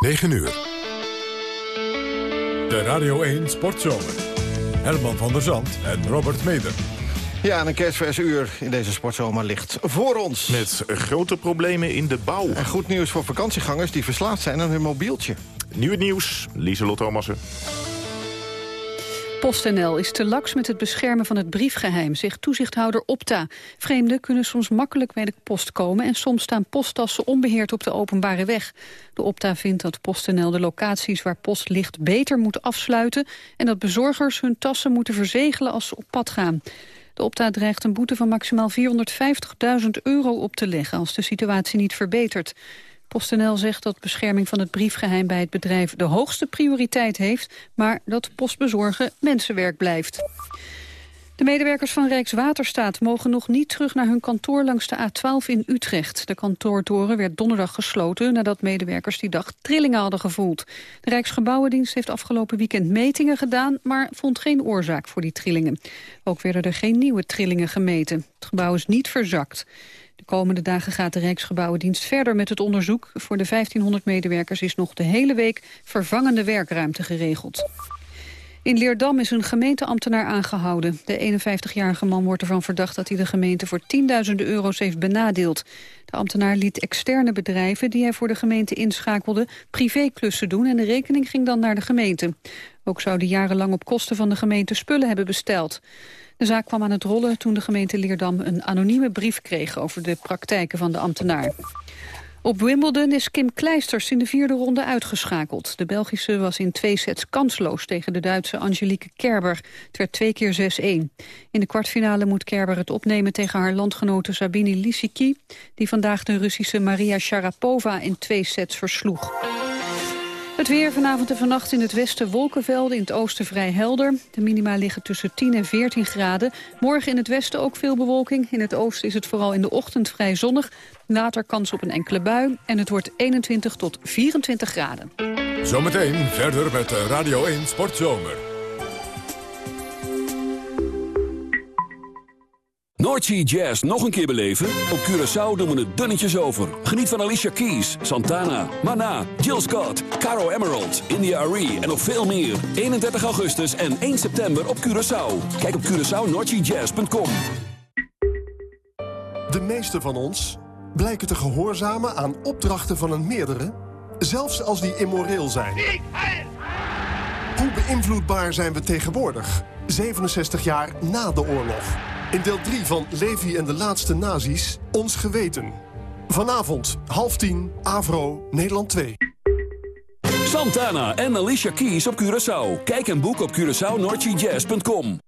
9 uur. De Radio 1 Sportzomer. Herman van der Zand en Robert Meder. Ja, een kerstvers uur in deze sportzomer ligt voor ons. Met grote problemen in de bouw. En goed nieuws voor vakantiegangers die verslaafd zijn aan hun mobieltje. Nu het nieuws, Lieselot Thomassen. PostNL is te laks met het beschermen van het briefgeheim, zegt toezichthouder Opta. Vreemden kunnen soms makkelijk bij de post komen... en soms staan posttassen onbeheerd op de openbare weg. De Opta vindt dat PostNL de locaties waar post ligt beter moet afsluiten... en dat bezorgers hun tassen moeten verzegelen als ze op pad gaan. De Opta dreigt een boete van maximaal 450.000 euro op te leggen... als de situatie niet verbetert. PostNL zegt dat bescherming van het briefgeheim bij het bedrijf de hoogste prioriteit heeft, maar dat postbezorgen mensenwerk blijft. De medewerkers van Rijkswaterstaat mogen nog niet terug naar hun kantoor langs de A12 in Utrecht. De kantoortoren werd donderdag gesloten nadat medewerkers die dag trillingen hadden gevoeld. De Rijksgebouwendienst heeft afgelopen weekend metingen gedaan, maar vond geen oorzaak voor die trillingen. Ook werden er geen nieuwe trillingen gemeten. Het gebouw is niet verzakt. De komende dagen gaat de Rijksgebouwendienst verder met het onderzoek. Voor de 1500 medewerkers is nog de hele week vervangende werkruimte geregeld. In Leerdam is een gemeenteambtenaar aangehouden. De 51-jarige man wordt ervan verdacht dat hij de gemeente voor tienduizenden euro's heeft benadeeld. De ambtenaar liet externe bedrijven die hij voor de gemeente inschakelde privéklussen doen en de rekening ging dan naar de gemeente. Ook zou hij jarenlang op kosten van de gemeente spullen hebben besteld. De zaak kwam aan het rollen toen de gemeente Leerdam een anonieme brief kreeg over de praktijken van de ambtenaar. Op Wimbledon is Kim Kleisters in de vierde ronde uitgeschakeld. De Belgische was in twee sets kansloos tegen de Duitse Angelique Kerber. Het werd twee keer 6-1. In de kwartfinale moet Kerber het opnemen tegen haar landgenote Sabine Lisicki... die vandaag de Russische Maria Sharapova in twee sets versloeg. Het weer vanavond en vannacht in het westen wolkenvelden, in het oosten vrij helder. De minima liggen tussen 10 en 14 graden. Morgen in het westen ook veel bewolking. In het oosten is het vooral in de ochtend vrij zonnig. Later kans op een enkele bui en het wordt 21 tot 24 graden. Zometeen verder met Radio 1 Sportzomer. Noordsea Jazz nog een keer beleven? Op Curaçao doen we het dunnetjes over. Geniet van Alicia Keys, Santana, Mana, Jill Scott, Caro Emerald, India Arie en nog veel meer. 31 augustus en 1 september op Curaçao. Kijk op CuraçaoNoordseaJazz.com De meeste van ons blijken te gehoorzamen aan opdrachten van een meerdere... zelfs als die immoreel zijn. Hoe beïnvloedbaar zijn we tegenwoordig, 67 jaar na de oorlog... In deel 3 van Levi en de laatste nazi's, Ons Geweten. Vanavond, half tien, Avro, Nederland 2. Santana en Alicia Keys op Curaçao. Kijk en boek op CuraçaoNordGJazz.com.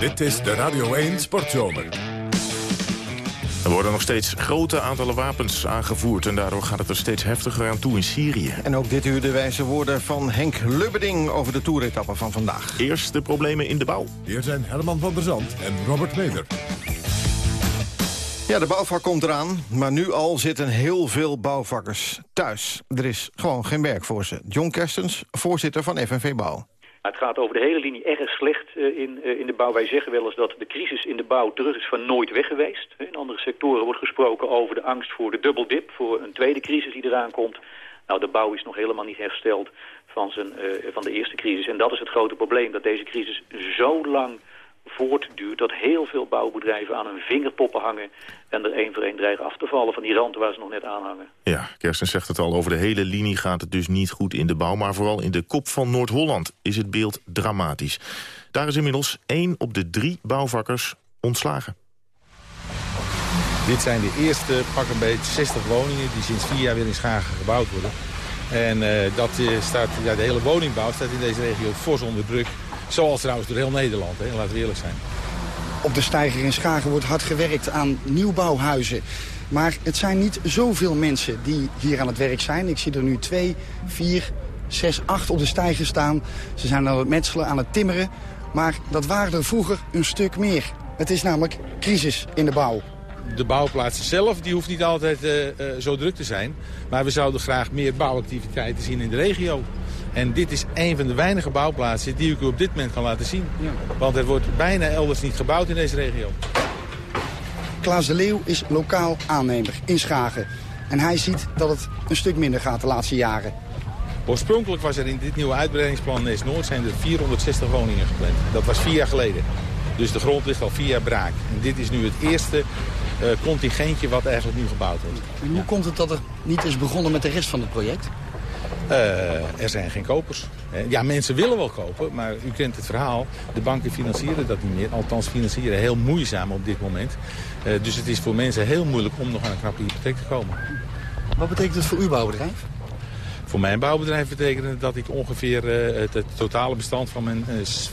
Dit is de Radio 1 Sportzomer. Er worden nog steeds grote aantallen wapens aangevoerd... en daardoor gaat het er steeds heftiger aan toe in Syrië. En ook dit uur de wijze woorden van Henk Lubberding... over de toeretappen van vandaag. Eerst de problemen in de bouw. Hier zijn Herman van der Zand en Robert Meder. Ja, de bouwvak komt eraan, maar nu al zitten heel veel bouwvakkers thuis. Er is gewoon geen werk voor ze. John Kerstens, voorzitter van FNV Bouw. Het gaat over de hele linie erg slecht eh, in, eh, in de bouw. Wij zeggen wel eens dat de crisis in de bouw terug is van nooit weg geweest. In andere sectoren wordt gesproken over de angst voor de dubbeldip, voor een tweede crisis die eraan komt. Nou, de bouw is nog helemaal niet hersteld van, zijn, uh, van de eerste crisis. En dat is het grote probleem, dat deze crisis zo lang voortduurt... dat heel veel bouwbedrijven aan hun vingertoppen hangen... en er één voor één dreigen af te vallen van die randen waar ze nog net aan hangen. Ja, Kersten zegt het al, over de hele linie gaat het dus niet goed in de bouw... maar vooral in de kop van Noord-Holland is het beeld dramatisch. Daar is inmiddels één op de drie bouwvakkers ontslagen. Dit zijn de eerste pak een beetje 60 woningen die sinds vier jaar weer in Schagen gebouwd worden. En uh, dat uh, staat, ja, de hele woningbouw staat in deze regio fors onder druk. Zoals trouwens door heel Nederland, hè, laten we eerlijk zijn. Op de steiger in Schagen wordt hard gewerkt aan nieuwbouwhuizen. Maar het zijn niet zoveel mensen die hier aan het werk zijn. Ik zie er nu twee, vier, zes, acht op de steiger staan. Ze zijn aan het metselen, aan het timmeren. Maar dat waren er vroeger een stuk meer. Het is namelijk crisis in de bouw de bouwplaats zelf die hoeft niet altijd uh, uh, zo druk te zijn. Maar we zouden graag meer bouwactiviteiten zien in de regio. En dit is een van de weinige bouwplaatsen die ik u op dit moment kan laten zien. Ja. Want er wordt bijna elders niet gebouwd in deze regio. Klaas de Leeuw is lokaal aannemer in Schagen. En hij ziet dat het een stuk minder gaat de laatste jaren. Oorspronkelijk was er in dit nieuwe uitbreidingsplan Nes Noord zijn er 460 woningen gepland. Dat was vier jaar geleden. Dus de grond ligt al vier jaar braak. En dit is nu het eerste uh, contingentje wat eigenlijk nu gebouwd wordt. En hoe komt het dat er niet is begonnen met de rest van het project? Uh, er zijn geen kopers. Ja, mensen willen wel kopen, maar u kent het verhaal. De banken financieren dat niet meer. Althans, financieren heel moeizaam op dit moment. Uh, dus het is voor mensen heel moeilijk om nog aan een knappe hypotheek te komen. Wat betekent het voor uw bouwbedrijf? Voor mijn bouwbedrijf betekent het dat ik ongeveer het, het, totale bestand van mijn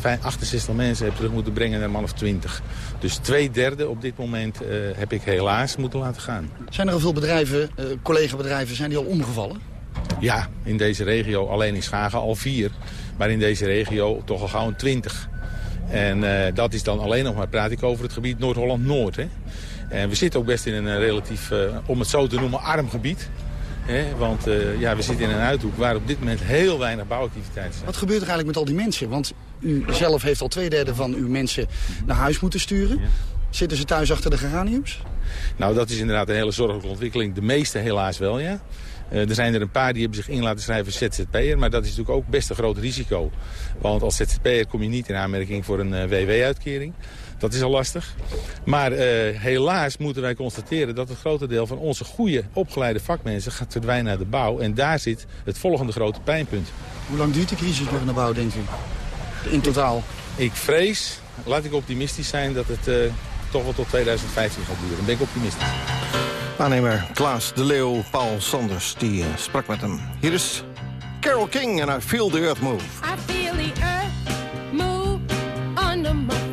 uh, 68 mensen heb terug moeten brengen naar een man of 20. Dus twee derde op dit moment heb ik helaas moeten laten gaan. Zijn er al veel bedrijven, collega-bedrijven, zijn die al omgevallen? Ja, in deze regio alleen in Schagen al vier. Maar in deze regio toch al gauw een 20. En dat is dan alleen nog maar, praat ik over het gebied Noord-Holland-Noord. En we zitten ook best in een relatief, om het zo te noemen, arm gebied. He, want uh, ja, we zitten in een uithoek waar op dit moment heel weinig bouwactiviteit is. Wat gebeurt er eigenlijk met al die mensen? Want u zelf heeft al twee derde van uw mensen naar huis moeten sturen. Ja. Zitten ze thuis achter de geraniums? Nou, dat is inderdaad een hele zorgelijke ontwikkeling. De meeste helaas wel, ja. Uh, er zijn er een paar die hebben zich in laten schrijven ZZP'er. Maar dat is natuurlijk ook best een groot risico. Want als ZZP'er kom je niet in aanmerking voor een uh, WW-uitkering. Dat is al lastig. Maar uh, helaas moeten wij constateren dat het grote deel van onze goede opgeleide vakmensen gaat verdwijnen naar de bouw. En daar zit het volgende grote pijnpunt. Hoe lang duurt de crisis nog in de bouw, denkt u? In totaal? Ik, ik vrees, laat ik optimistisch zijn, dat het uh, toch wel tot 2015 gaat duren. Dan ben ik optimistisch. Aannemer Klaas de Leeuw, Paul Sanders, die uh, sprak met hem. Hier is Carol King en I Feel the Earth Move. I feel the earth move under my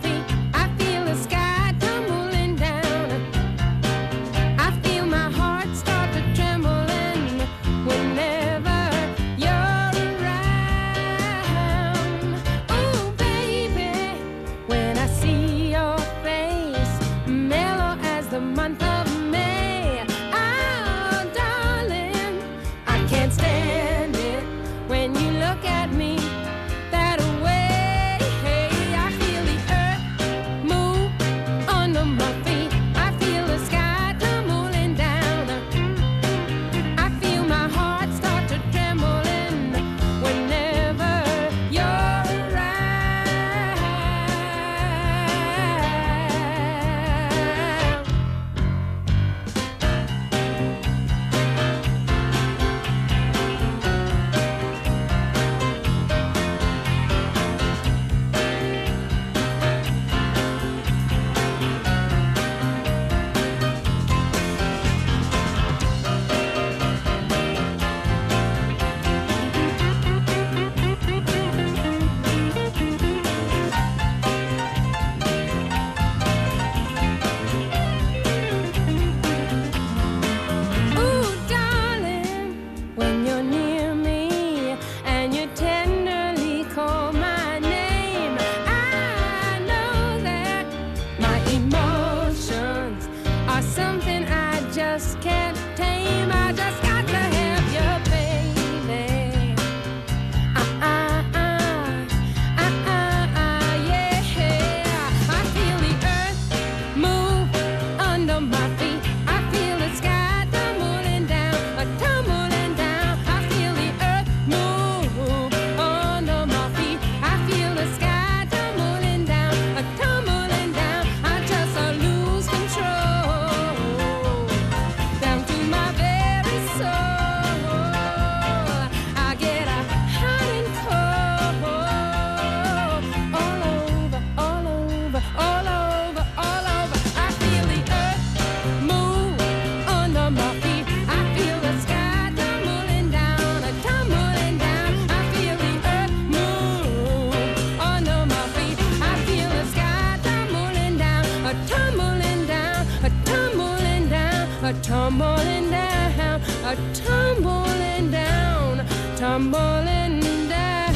tumbling down.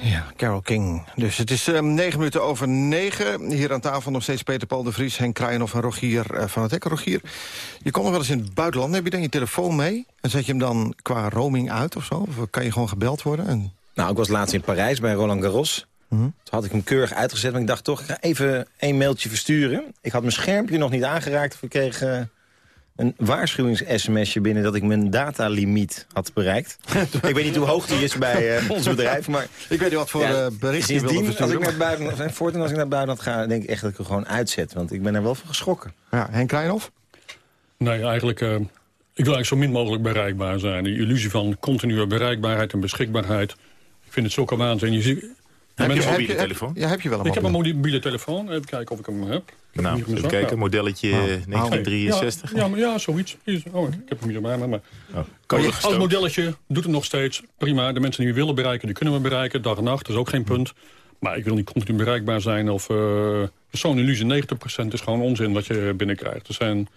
Ja, Carol King. Dus het is um, negen minuten over negen. Hier aan tafel nog steeds Peter Paul de Vries, Henk Kraaienhoff en Rogier uh, van het Hek. Rogier, je komt nog wel eens in het buitenland. Heb je dan je telefoon mee? En zet je hem dan qua roaming uit of zo? Of kan je gewoon gebeld worden? En... Nou, ik was laatst in Parijs bij Roland Garros. Toen had ik hem keurig uitgezet, maar ik dacht toch, ik ga even een mailtje versturen. Ik had mijn schermpje nog niet aangeraakt of ik kreeg eh, een waarschuwings-sms'je binnen... dat ik mijn datalimiet had bereikt. ik weet niet hoe hoog die is bij eh, ons bedrijf, maar... Ik weet niet wat voor Ja, eh, bericht je wilde als ik naar buiten, en voortaan als ik naar buiten ga, denk ik echt dat ik er gewoon uitzet. Want ik ben er wel van geschrokken. Ja, Henk Kleinhoff? Nee, eigenlijk... eh, ik wil eigenlijk zo min mogelijk bereikbaar zijn. Die illusie van continue bereikbaarheid en beschikbaarheid. Ik vind het zulke waanzin. Je ziet, Heb je een mobiele telefoon? Ja, heb je wel een Ik heb een mobiele. telefoon. Even kijken of ik hem heb. Ik Nou, even zak. kijken, Ja. modelletje Nou, eh, 1963. Ja, ja, maar ja, zoiets. Oh, ik heb hem hier bij me. Maar Oh, als modelletje doet het nog steeds. Prima. De mensen die we willen bereiken, die kunnen we bereiken. Dag en nacht, dat is ook geen punt. Maar ik wil niet continu bereikbaar zijn. Of eh, zo'n illusie, 90% is gewoon onzin wat je binnenkrijgt. Er zijn...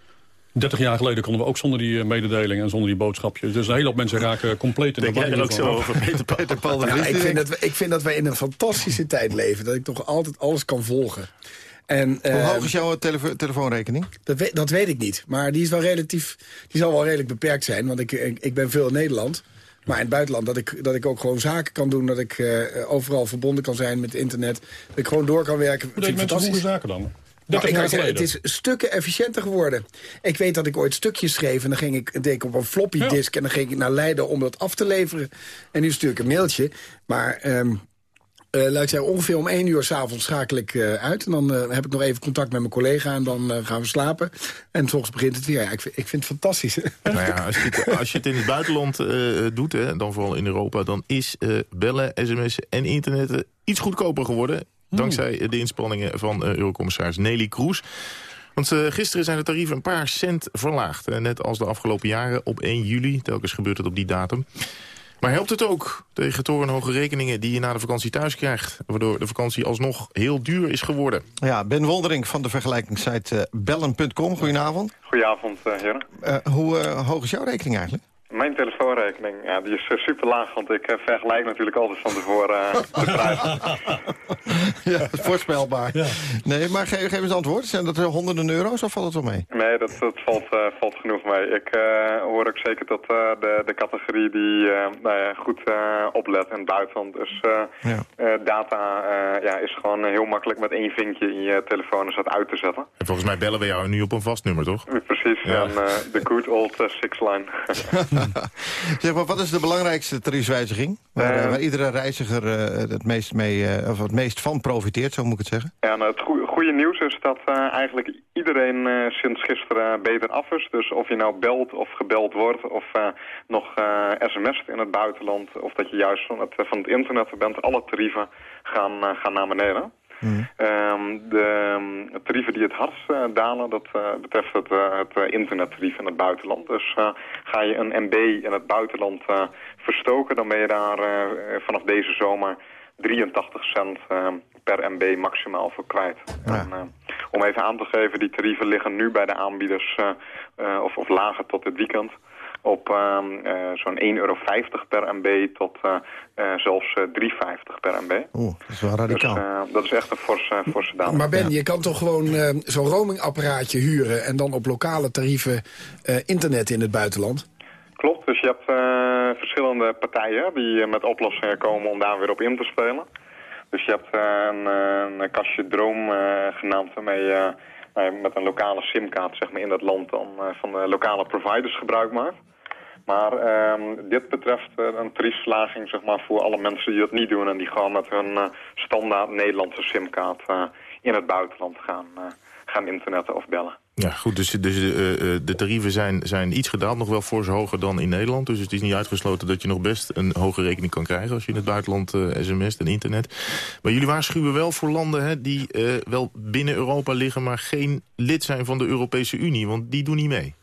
30 jaar geleden konden we ook zonder die eh, mededeling en zonder die boodschapjes. Dus een hele hoop mensen raken compleet in de Denk jij war ook zo over, Peter Paul? Peter Paul Nou, ik, vind dat we, ik vind dat wij in een fantastische tijd leven. Dat ik toch altijd alles kan volgen. En, Hoe hoog is jouw telefo- telefoonrekening? dat, weet, dat weet ik niet. Maar die is wel relatief. Die zal wel redelijk beperkt zijn. Want ik, ik, ik ben veel in Nederland. Maar in het buitenland, dat ik, dat ik ook gewoon zaken kan doen. Dat ik eh, overal verbonden kan zijn met internet. Dat ik gewoon door kan werken. Hoe deed ik mensen zaken dan? Nou, 30 ik jaar kan zeggen, geleden. het is stukken efficiënter geworden. Ik weet dat ik ooit stukjes schreef en dan ging ik, deed ik op een floppy Ja. disk... en dan ging ik naar Leiden om dat af te leveren. En nu stuur ik een mailtje. Maar ehm eh, laat ik zeggen, ongeveer om één uur s'avonds schakel ik eh, uit. En dan eh, heb ik nog even contact met mijn collega en dan eh, gaan we slapen. En volgens begint het weer. Ja, ik, vind- ik vind het fantastisch. Nou ja, als je, het, als je het in het buitenland eh, doet, hè, dan vooral in Europa... dan is eh, bellen, sms'en en internet iets goedkoper geworden... dankzij eh, de inspanningen van eh, Eurocommissaris Nelly Kroes. Want eh, gisteren zijn de tarieven een paar cent verlaagd. eh, net als de afgelopen jaren op 1 juli. Telkens gebeurt het op die datum. Maar helpt het ook tegen torenhoge rekeningen die je na de vakantie thuis krijgt? Waardoor de vakantie alsnog heel duur is geworden. Ja, Ben Woldering van de vergelijkingssite bellen.com. Goedenavond. Goedenavond, eh, heren. Eh, hoe eh, hoog is jouw rekening eigenlijk? Mijn telefoonrekening, ja, die is super laag, want ik eh, vergelijk natuurlijk altijd van tevoren eh, de prijzen. ja, voorspelbaar. Nee, maar ge geef eens antwoord. Zijn dat eh, honderden euro's of valt het wel mee? Nee, dat, dat valt, eh, valt genoeg mee. Ik eh, hoor ook zeker eh, de, de categorie die eh, nou ja, goed eh, oplet in het buitenland. Dus eh, Ja. eh, data eh, ja, is gewoon heel makkelijk met één vinkje in je telefoon is dat uit te zetten. En volgens mij bellen we jou nu op een vast nummer, toch? Precies, Ja. en eh, de good old eh, six line. Zeg maar, wat is de belangrijkste tariefswijziging? Waar, eh, waar iedere reiziger eh, het, meest mee, eh, of het meest van profiteert, zo moet ik het zeggen? Ja, nou, het goe- goede nieuws is dat eigenlijk iedereen sinds gisteren beter af is. Dus of je nou belt of gebeld wordt of nog sms't in het buitenland... of dat je juist van het, van het internet bent, alle tarieven gaan, gaan naar beneden. Ehm, de ehm, tarieven die het hardst eh, dalen, dat eh, betreft het, eh, het internettarief in het buitenland. Dus ga je een MB in het buitenland verstoken, dan ben je daar vanaf deze zomer 83 cent eh, per MB maximaal voor kwijt. En, om even aan te geven, die tarieven liggen nu bij de aanbieders, of, of lager tot het weekend, op ehm, eh, zo'n 1,50 euro per MB tot eh, eh, zelfs eh, 3,50 per MB. Oeh, dat is wel radicaal. Dus, eh, dat is echt een forse, forse daling. Maar Ben, je kan toch gewoon eh, zo'n roamingapparaatje huren... en dan op lokale tarieven eh, internet in het buitenland? Klopt, dus je hebt eh, verschillende partijen die met oplossingen komen om daar weer op in te spelen. Dus je hebt een, een kastje Droom eh, genaamd waarmee je met een lokale simkaart zeg maar, in dat land dan eh, van de lokale providers gebruik maakt. Maar ehm, dit betreft eh, een tariefslaging zeg maar, voor alle mensen die dat niet doen... en die gewoon met hun eh, standaard Nederlandse simkaart eh, in het buitenland gaan, gaan internetten of bellen. Ja, goed, dus, dus de, de tarieven zijn, zijn iets gedaald, nog wel fors hoger dan in Nederland. Dus het is niet uitgesloten dat je nog best een hoge rekening kan krijgen... als je in het buitenland eh sms't en internet. Maar jullie waarschuwen wel voor landen hè, die wel binnen Europa liggen... maar geen lid zijn van de Europese Unie, want die doen niet mee.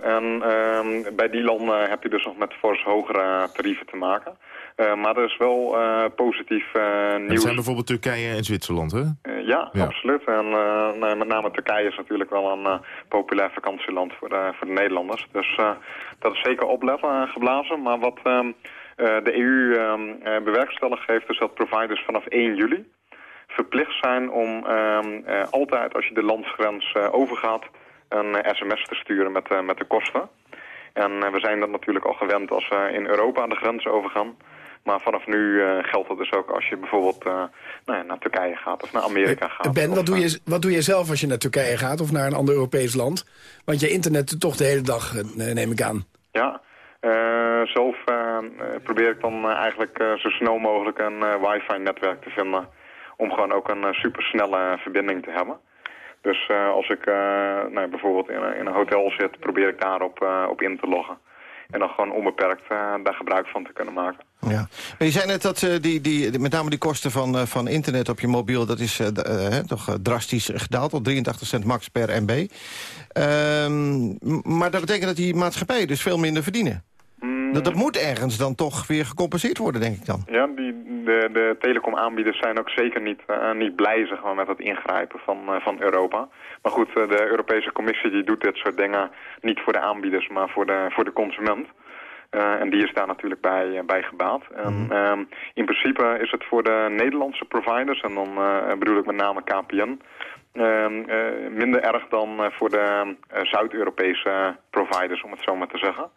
En ehm, bij die landen heb je dus nog met fors hogere tarieven te maken. Eh, maar er is wel eh, positief eh, En dat nieuws. zijn bijvoorbeeld Turkije en Zwitserland, hè? Ja, Ja. absoluut. En met name Turkije is natuurlijk wel een populair vakantieland voor de, voor de Nederlanders. Dus dat is zeker opletten geblazen. Maar wat ehm, eh, de EU ehm, eh, bewerkstellig heeft is dat providers vanaf 1 juli verplicht zijn om ehm, altijd als je de landsgrens overgaat een eh, sms te sturen met, eh, met de kosten. En eh, we zijn dat natuurlijk al gewend als we in Europa de grens overgaan. Maar vanaf nu eh, geldt dat dus ook als je bijvoorbeeld eh, nou ja, naar Turkije gaat of naar Amerika gaat. Ben, wat doe, eh, je, wat doe je zelf als je naar Turkije gaat of naar een ander Europees land? Want je internet toch de hele dag, eh, neem ik aan. Ja, eh, zelf eh, eh, probeer ik dan eh, eigenlijk eh, zo snel mogelijk een eh, wifi-netwerk te vinden. Om gewoon ook een eh, supersnelle verbinding te hebben. Dus eh, als ik eh, nou, bijvoorbeeld in, een- in een hotel zit, probeer ik daarop eh, op in te loggen. En dan gewoon onbeperkt daar gebruik van te kunnen maken. Ja. Je zei net dat die, die, met name die kosten van, van internet op je mobiel... dat is toch drastisch gedaald, tot 83 cent max per MB. Ehm, maar dat betekent dat die maatschappijen dus veel minder verdienen. Dat, dat moet ergens dan toch weer gecompenseerd worden, denk ik dan. Ja, die, de, de telecomaanbieders zijn ook zeker niet, eh, niet blij zeg maar, met het ingrijpen van, eh, van Europa. Maar goed, eh, de Europese Commissie die doet dit soort dingen niet voor de aanbieders, maar voor de, voor de consument. En die is daar natuurlijk bij, bij gebaat. En, ehm, in principe is het voor de Nederlandse providers, en dan bedoel ik met name KPN... ehm, eh, minder erg dan voor de Zuid-Europese providers, om het zo maar te zeggen.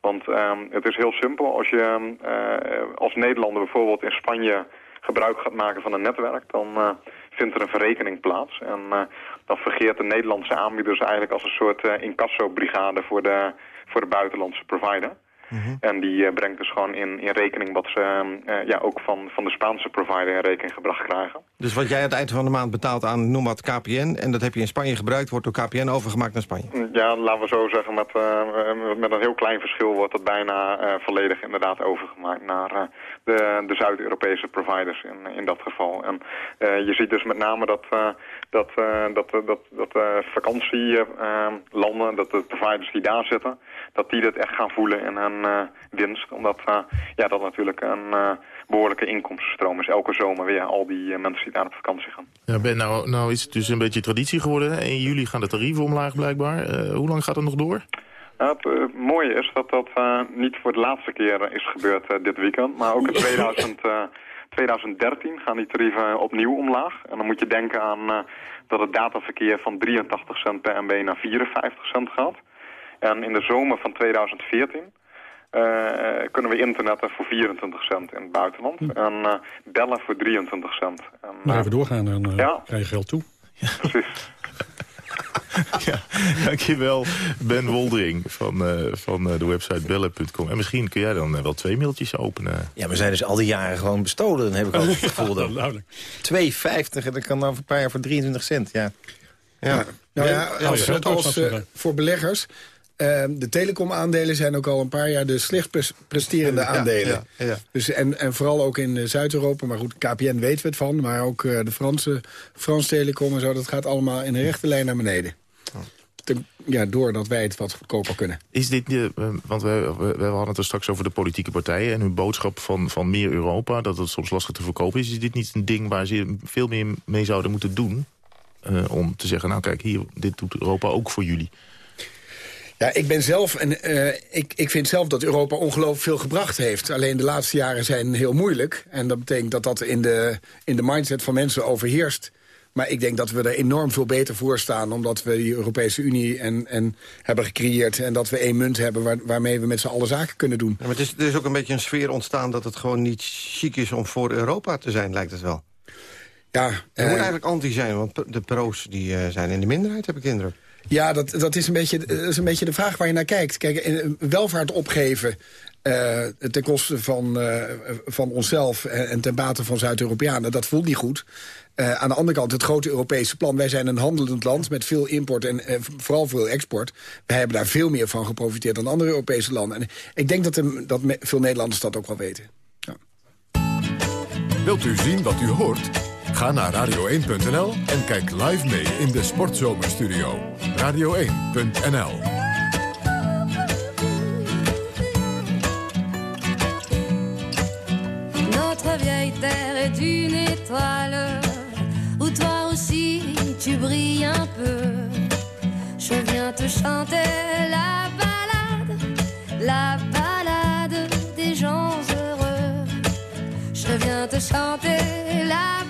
Want ehm, het is heel simpel. Als je eh, als Nederlander bijvoorbeeld in Spanje gebruik gaat maken van een netwerk... dan eh, vindt er een verrekening plaats. En eh, dan vergeert de Nederlandse aanbieders eigenlijk als een soort eh incasso-brigade... Voor de, voor de buitenlandse provider. En die eh, brengt dus gewoon in, in rekening wat ze eh, ja, ook van, van de Spaanse provider in rekening gebracht krijgen. Dus wat jij aan het eind van de maand betaalt aan, noem wat, KPN... en dat heb je in Spanje gebruikt, wordt door KPN overgemaakt naar Spanje. Ja, laten we zo zeggen, met, eh, met een heel klein verschil wordt het bijna volledig inderdaad overgemaakt naar de, de Zuid-Europese providers in, in dat geval. En je ziet dus met name dat, eh, dat, dat, dat, dat vakantielanden, dat de providers die daar zitten, dat die dit echt gaan voelen in hun eh, winst. Omdat eh, ja, dat natuurlijk een eh, behoorlijke inkomstenstroom is. Elke zomer weer al die mensen die daar op vakantie gaan. Ja, ben, nou, nou is het dus een beetje traditie geworden. hè? In juli gaan de tarieven omlaag blijkbaar. Hoe lang gaat het nog door? Ja, het mooie is dat dat niet voor de laatste keer is gebeurd dit weekend. Maar ook in 2000, eh, 2013 gaan die tarieven opnieuw omlaag. En dan moet je denken aan dat het dataverkeer van 83 cent per MB naar 54 cent gaat. En in de zomer van 2014 eh, kunnen we internetten voor 24 cent in het buitenland. En eh, bellen voor 23 cent. En, Maar eh, even doorgaan en eh Ja. krijg je geld toe. precies. ja, dankjewel Ben Woldering van, eh, van eh, de website bellen.com. En misschien kun jij dan eh, wel twee mailtjes openen. Ja, we zijn dus al die jaren gewoon bestolen, heb ik al het gevoel. dan. Duidelijk. 2,50 en dat kan dan over een paar jaar voor 23 cent, ja. Ja. Nou ja, Ja, als, ja, eh, voor beleggers... eh, de telecomaandelen zijn ook al een paar jaar de slecht pres- presterende aandelen. ja, ja. Dus en, en vooral ook in eh, Zuid-Europa. Maar goed, KPN weten we het van. Maar ook eh, de Franse Frans Telecom en zo. Dat gaat allemaal in een rechte lijn naar beneden. Ten- ja, doordat wij het wat goedkoper kunnen. Is dit, eh, want we, we, we hadden het er straks over de politieke partijen... en hun boodschap van, van meer Europa, dat het soms lastig te verkopen is. Is dit niet een ding waar ze veel meer mee zouden moeten doen? om te zeggen, nou kijk, hier, dit doet Europa ook voor jullie. Ja, ik ben zelf en eh, ik, ik vind zelf dat Europa ongelooflijk veel gebracht heeft. Alleen de laatste jaren zijn heel moeilijk. En dat betekent dat dat in de, in de mindset van mensen overheerst. Maar ik denk dat we er enorm veel beter voor staan... omdat we die Europese Unie en, en hebben gecreëerd... en dat we één munt hebben waar, waarmee we met z'n allen zaken kunnen doen. Maar het is, er is ook een beetje een sfeer ontstaan dat het gewoon niet chic is om voor Europa te zijn, lijkt het wel. Ja, Je eh, moet eigenlijk anti zijn, want de pro's die, eh, zijn in de minderheid, heb ik de indruk. Ja, dat, dat, is een beetje, dat is een beetje de vraag waar je naar kijkt. Kijk, eh, welvaart opgeven eh, ten koste van, eh, van onszelf en, en ten bate van Zuid-Europeanen... dat voelt niet goed. Eh, aan de andere kant, het grote Europese plan. Wij zijn een handelend land met veel import en eh, vooral veel export. Wij hebben daar veel meer van geprofiteerd dan andere Europese landen. En ik denk dat, de, dat me- veel Nederlanders dat ook wel weten. Wilt u zien wat u hoort? Ga naar radio1.nl en kijk live mee in de Sportzomerstudio. Radio1.nl Notre vieille terre est une étoile où toi aussi tu brilles un peu. Je viens te chanter la balade, la balade des gens heureux. Je viens te chanter la balade,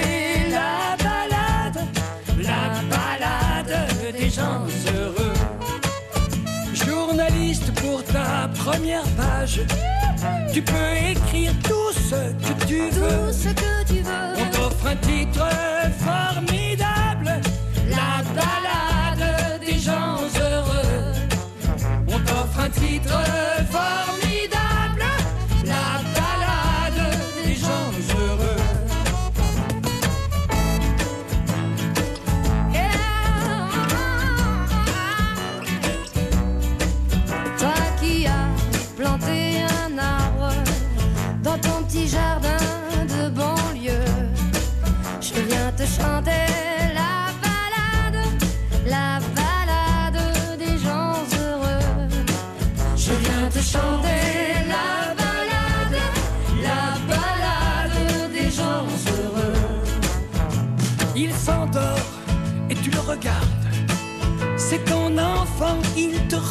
première page, tu peux écrire tout ce que tu veux. ce que tu veux. On t'offre un titre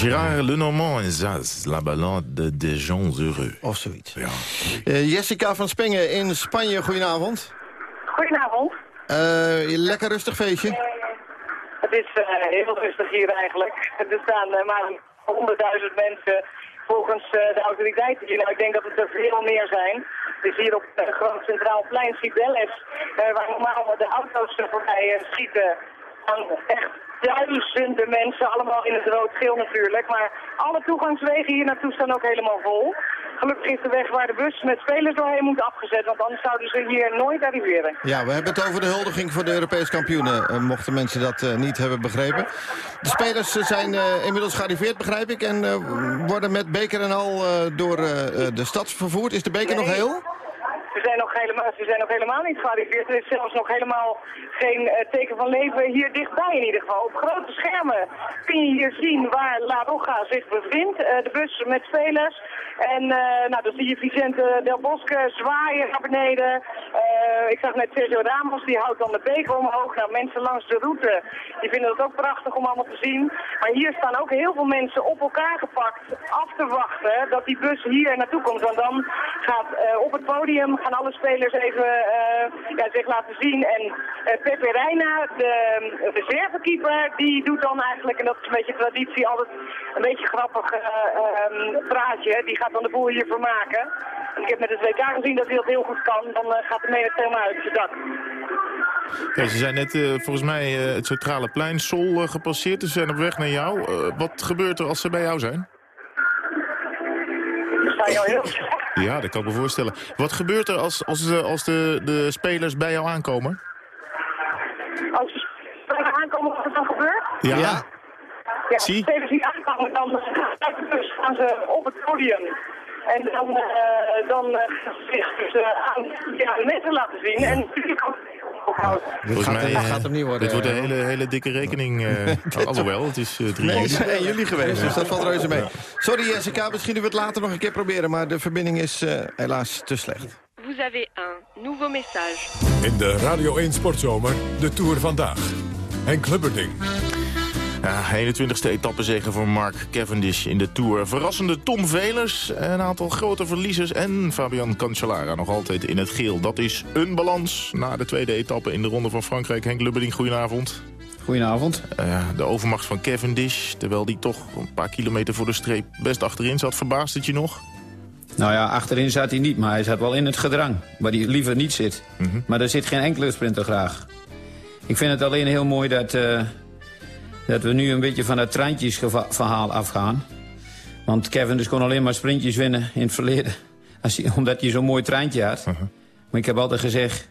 Gérard Lenormand en Zaz, la balade des gens heureux. Of zoiets. Ja. Eh, Jessica van Spengen in Spanje, goedenavond. Goedenavond. Eh, lekker rustig feestje. Het is eh, heel rustig hier eigenlijk. Er staan eh, maar 100.000 mensen volgens eh, de autoriteiten hier. Nou, ik denk dat het er veel meer zijn. Het is hier op het groot centraal plein Cibeles, eh, waar normaal de auto's eh, voorbij eh, schieten. Staan echt duizenden mensen, allemaal in het rood-geel natuurlijk. Maar alle toegangswegen hier naartoe staan ook helemaal vol. Gelukkig is de weg waar de bus met spelers doorheen moet afgezet, want anders zouden ze hier nooit arriveren. Ja, we hebben het over de huldiging voor de Europese kampioenen. eh, mochten mensen dat eh, niet hebben begrepen. De spelers eh, zijn inmiddels gearriveerd, begrijp ik. En worden met beker en al door de stad vervoerd. Is de beker nog heel? Nog helemaal, ze zijn nog helemaal niet gearriveerd. Er is zelfs nog helemaal geen eh, teken van leven hier dichtbij in ieder geval. Op grote schermen kun je hier zien waar La Roja zich bevindt. Eh, de bus met spelers. En eh, nou, dan zie je Vicente Del Bosque zwaaien naar beneden. Eh, ik zag net Sergio Ramos, die houdt dan de beker omhoog. Nou, mensen langs de route, die vinden het ook prachtig om allemaal te zien. Maar hier staan ook heel veel mensen op elkaar gepakt af te wachten dat die bus hier naartoe komt. Want dan gaat eh, op het podium gaan alle spelers even ja, zich laten zien. En Pepe Reina, de reservekeeper, die doet dan eigenlijk, en dat is een beetje traditie, altijd een beetje grappig praatje. Die gaat dan de boel hier vermaken. En ik heb met het WK gezien dat hij dat heel goed kan. Dan eh, gaat de menigte helemaal uit zijn dak. Ja, ze zijn net eh, volgens mij eh, het centrale plein Sol gepasseerd. Dus ze zijn op weg naar jou. Eh, wat gebeurt er als ze bij jou zijn? Sta je al heel Ja, dat kan ik me voorstellen. Wat gebeurt er als, als, als de, de spelers bij jou aankomen? Als spelers aankomen, wat er dan gebeurt? Ja. Ja, als de spelers die dan uit de bus gaan ze op het podium. En dan, eh dan eh, gaan ze zich dus eh, aan ja, de mensen laten zien. En natuurlijk ook ophouden. Gaat- mij dit gaat hem niet worden, Dit wordt een eh, hele, hele dikke rekening. eh alhoewel, het is eh, 3 Nee, juli. is 1 juli geweest, dus dat valt reuze mee. Sorry Jessica, misschien doen we het later nog een keer proberen... maar de verbinding is eh, helaas te slecht. Vous avez un nouveau message. In de Radio 1 Sportzomer, de Tour vandaag. Henk Lubberding. Ja, 21ste etappezege voor Mark Cavendish in de Tour. Verrassende Tom Velers, een aantal grote verliezers... en Fabian Cancellara nog altijd in het geel. Dat is een balans na de tweede etappe in de Ronde van Frankrijk. Henk Lubberding, goedenavond. Goedenavond. Uh, de overmacht van Cavendish, terwijl die toch een paar kilometer voor de streep best achterin zat. Verbaast het je nog? Nou ja, achterin zat hij niet, maar hij zat wel in het gedrang. Waar hij liever niet zit. Maar daar zit geen enkele sprinter graag. Ik vind het alleen heel mooi dat, uh, dat we nu een beetje van het treintjesverhaal afgaan. Want Kevin dus kon alleen maar sprintjes winnen in het verleden. Als hij, omdat hij zo'n mooi treintje had. Maar ik heb altijd gezegd...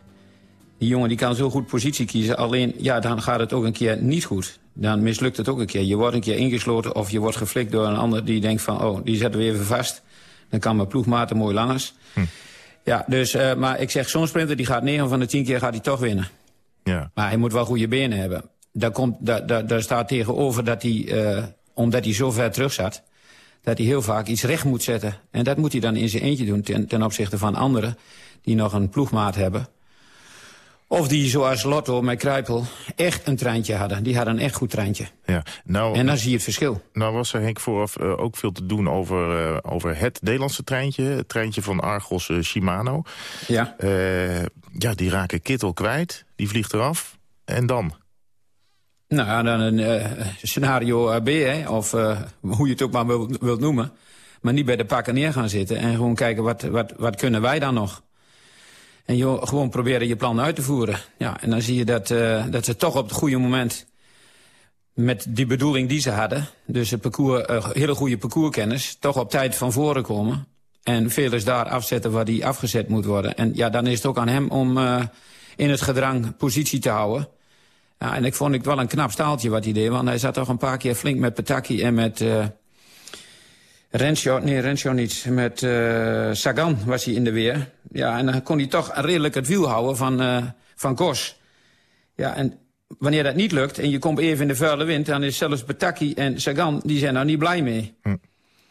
die jongen die kan zo goed positie kiezen. Alleen, ja, dan gaat het ook een keer niet goed. Dan mislukt het ook een keer. Je wordt een keer ingesloten of je wordt geflikt door een ander... die denkt van, oh, die zetten we even vast. Dan kan mijn ploegmaat mooi langers. Hm. Ja, dus, uh, maar ik zeg, zo'n sprinter die gaat 9 van de 10 keer gaat hij toch winnen. Ja. Maar hij moet wel goede benen hebben. Daar, komt, daar, daar, daar staat tegenover dat hij, uh, omdat hij zo ver terug zat... dat hij heel vaak iets recht moet zetten. En dat moet hij dan in zijn eentje doen ten, ten opzichte van anderen... die nog een ploegmaat hebben. Of die, zoals Lotto met Kruipel, echt een treintje hadden. Die hadden een echt goed treintje. Ja, nou, en dan zie je het verschil. Nou was er, Henk, vooraf uh, ook veel te doen over, uh, over het Nederlandse treintje. Het treintje van Argos uh, Shimano. Ja. ja, die raken Kittel kwijt. Die vliegt eraf. En dan? Nou, dan een scenario B, hè, of hoe je het ook maar wilt, noemen. Maar niet bij de pakken neer gaan zitten. En gewoon kijken, wat, wat, wat kunnen wij dan nog? En joh, gewoon proberen je plan uit te voeren. Ja, en dan zie je dat, dat ze toch op het goede moment... met die bedoeling die ze hadden... dus het parcours, hele goede parcourskennis... toch op tijd van voren komen... en veel eens daar afzetten waar die afgezet moet worden. En ja, dan is het ook aan hem om in het gedrang positie te houden. Ja, en ik vond het wel een knap staaltje wat hij deed... want hij zat toch een paar keer flink met Pataki en met... Renshaw, nee, Renshaw niet. Met uh, Sagan was hij in de weer. Ja, en dan kon hij toch redelijk het wiel houden van, uh, van Gos. Ja, en wanneer dat niet lukt en je komt even in de vuile wind... dan is zelfs Betaki en Sagan, die zijn nou niet blij mee. Hm.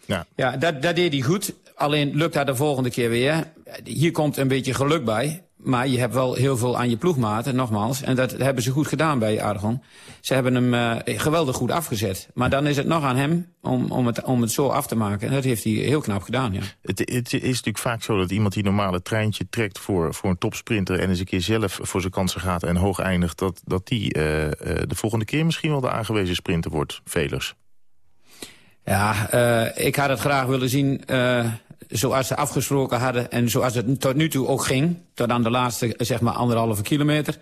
Ja, ja dat, dat deed hij goed. Alleen lukt dat de volgende keer weer. Hier komt een beetje geluk bij. Maar je hebt wel heel veel aan je ploegmaten, nogmaals. En dat hebben ze goed gedaan bij Argon. Ze hebben hem uh, geweldig goed afgezet. Maar dan is het nog aan hem om, om, het, om het zo af te maken. En dat heeft hij heel knap gedaan, ja. Het, het is natuurlijk vaak zo dat iemand die normaal het treintje trekt... voor, voor een topsprinter en eens een keer zelf voor zijn kansen gaat... en hoog eindigt, dat, dat die uh, uh, de volgende keer misschien wel de aangewezen sprinter wordt. Velers. Ja, uh, ik had het graag willen zien uh, zoals ze afgesproken hadden... en zoals het tot nu toe ook ging, tot aan de laatste zeg maar anderhalve kilometer.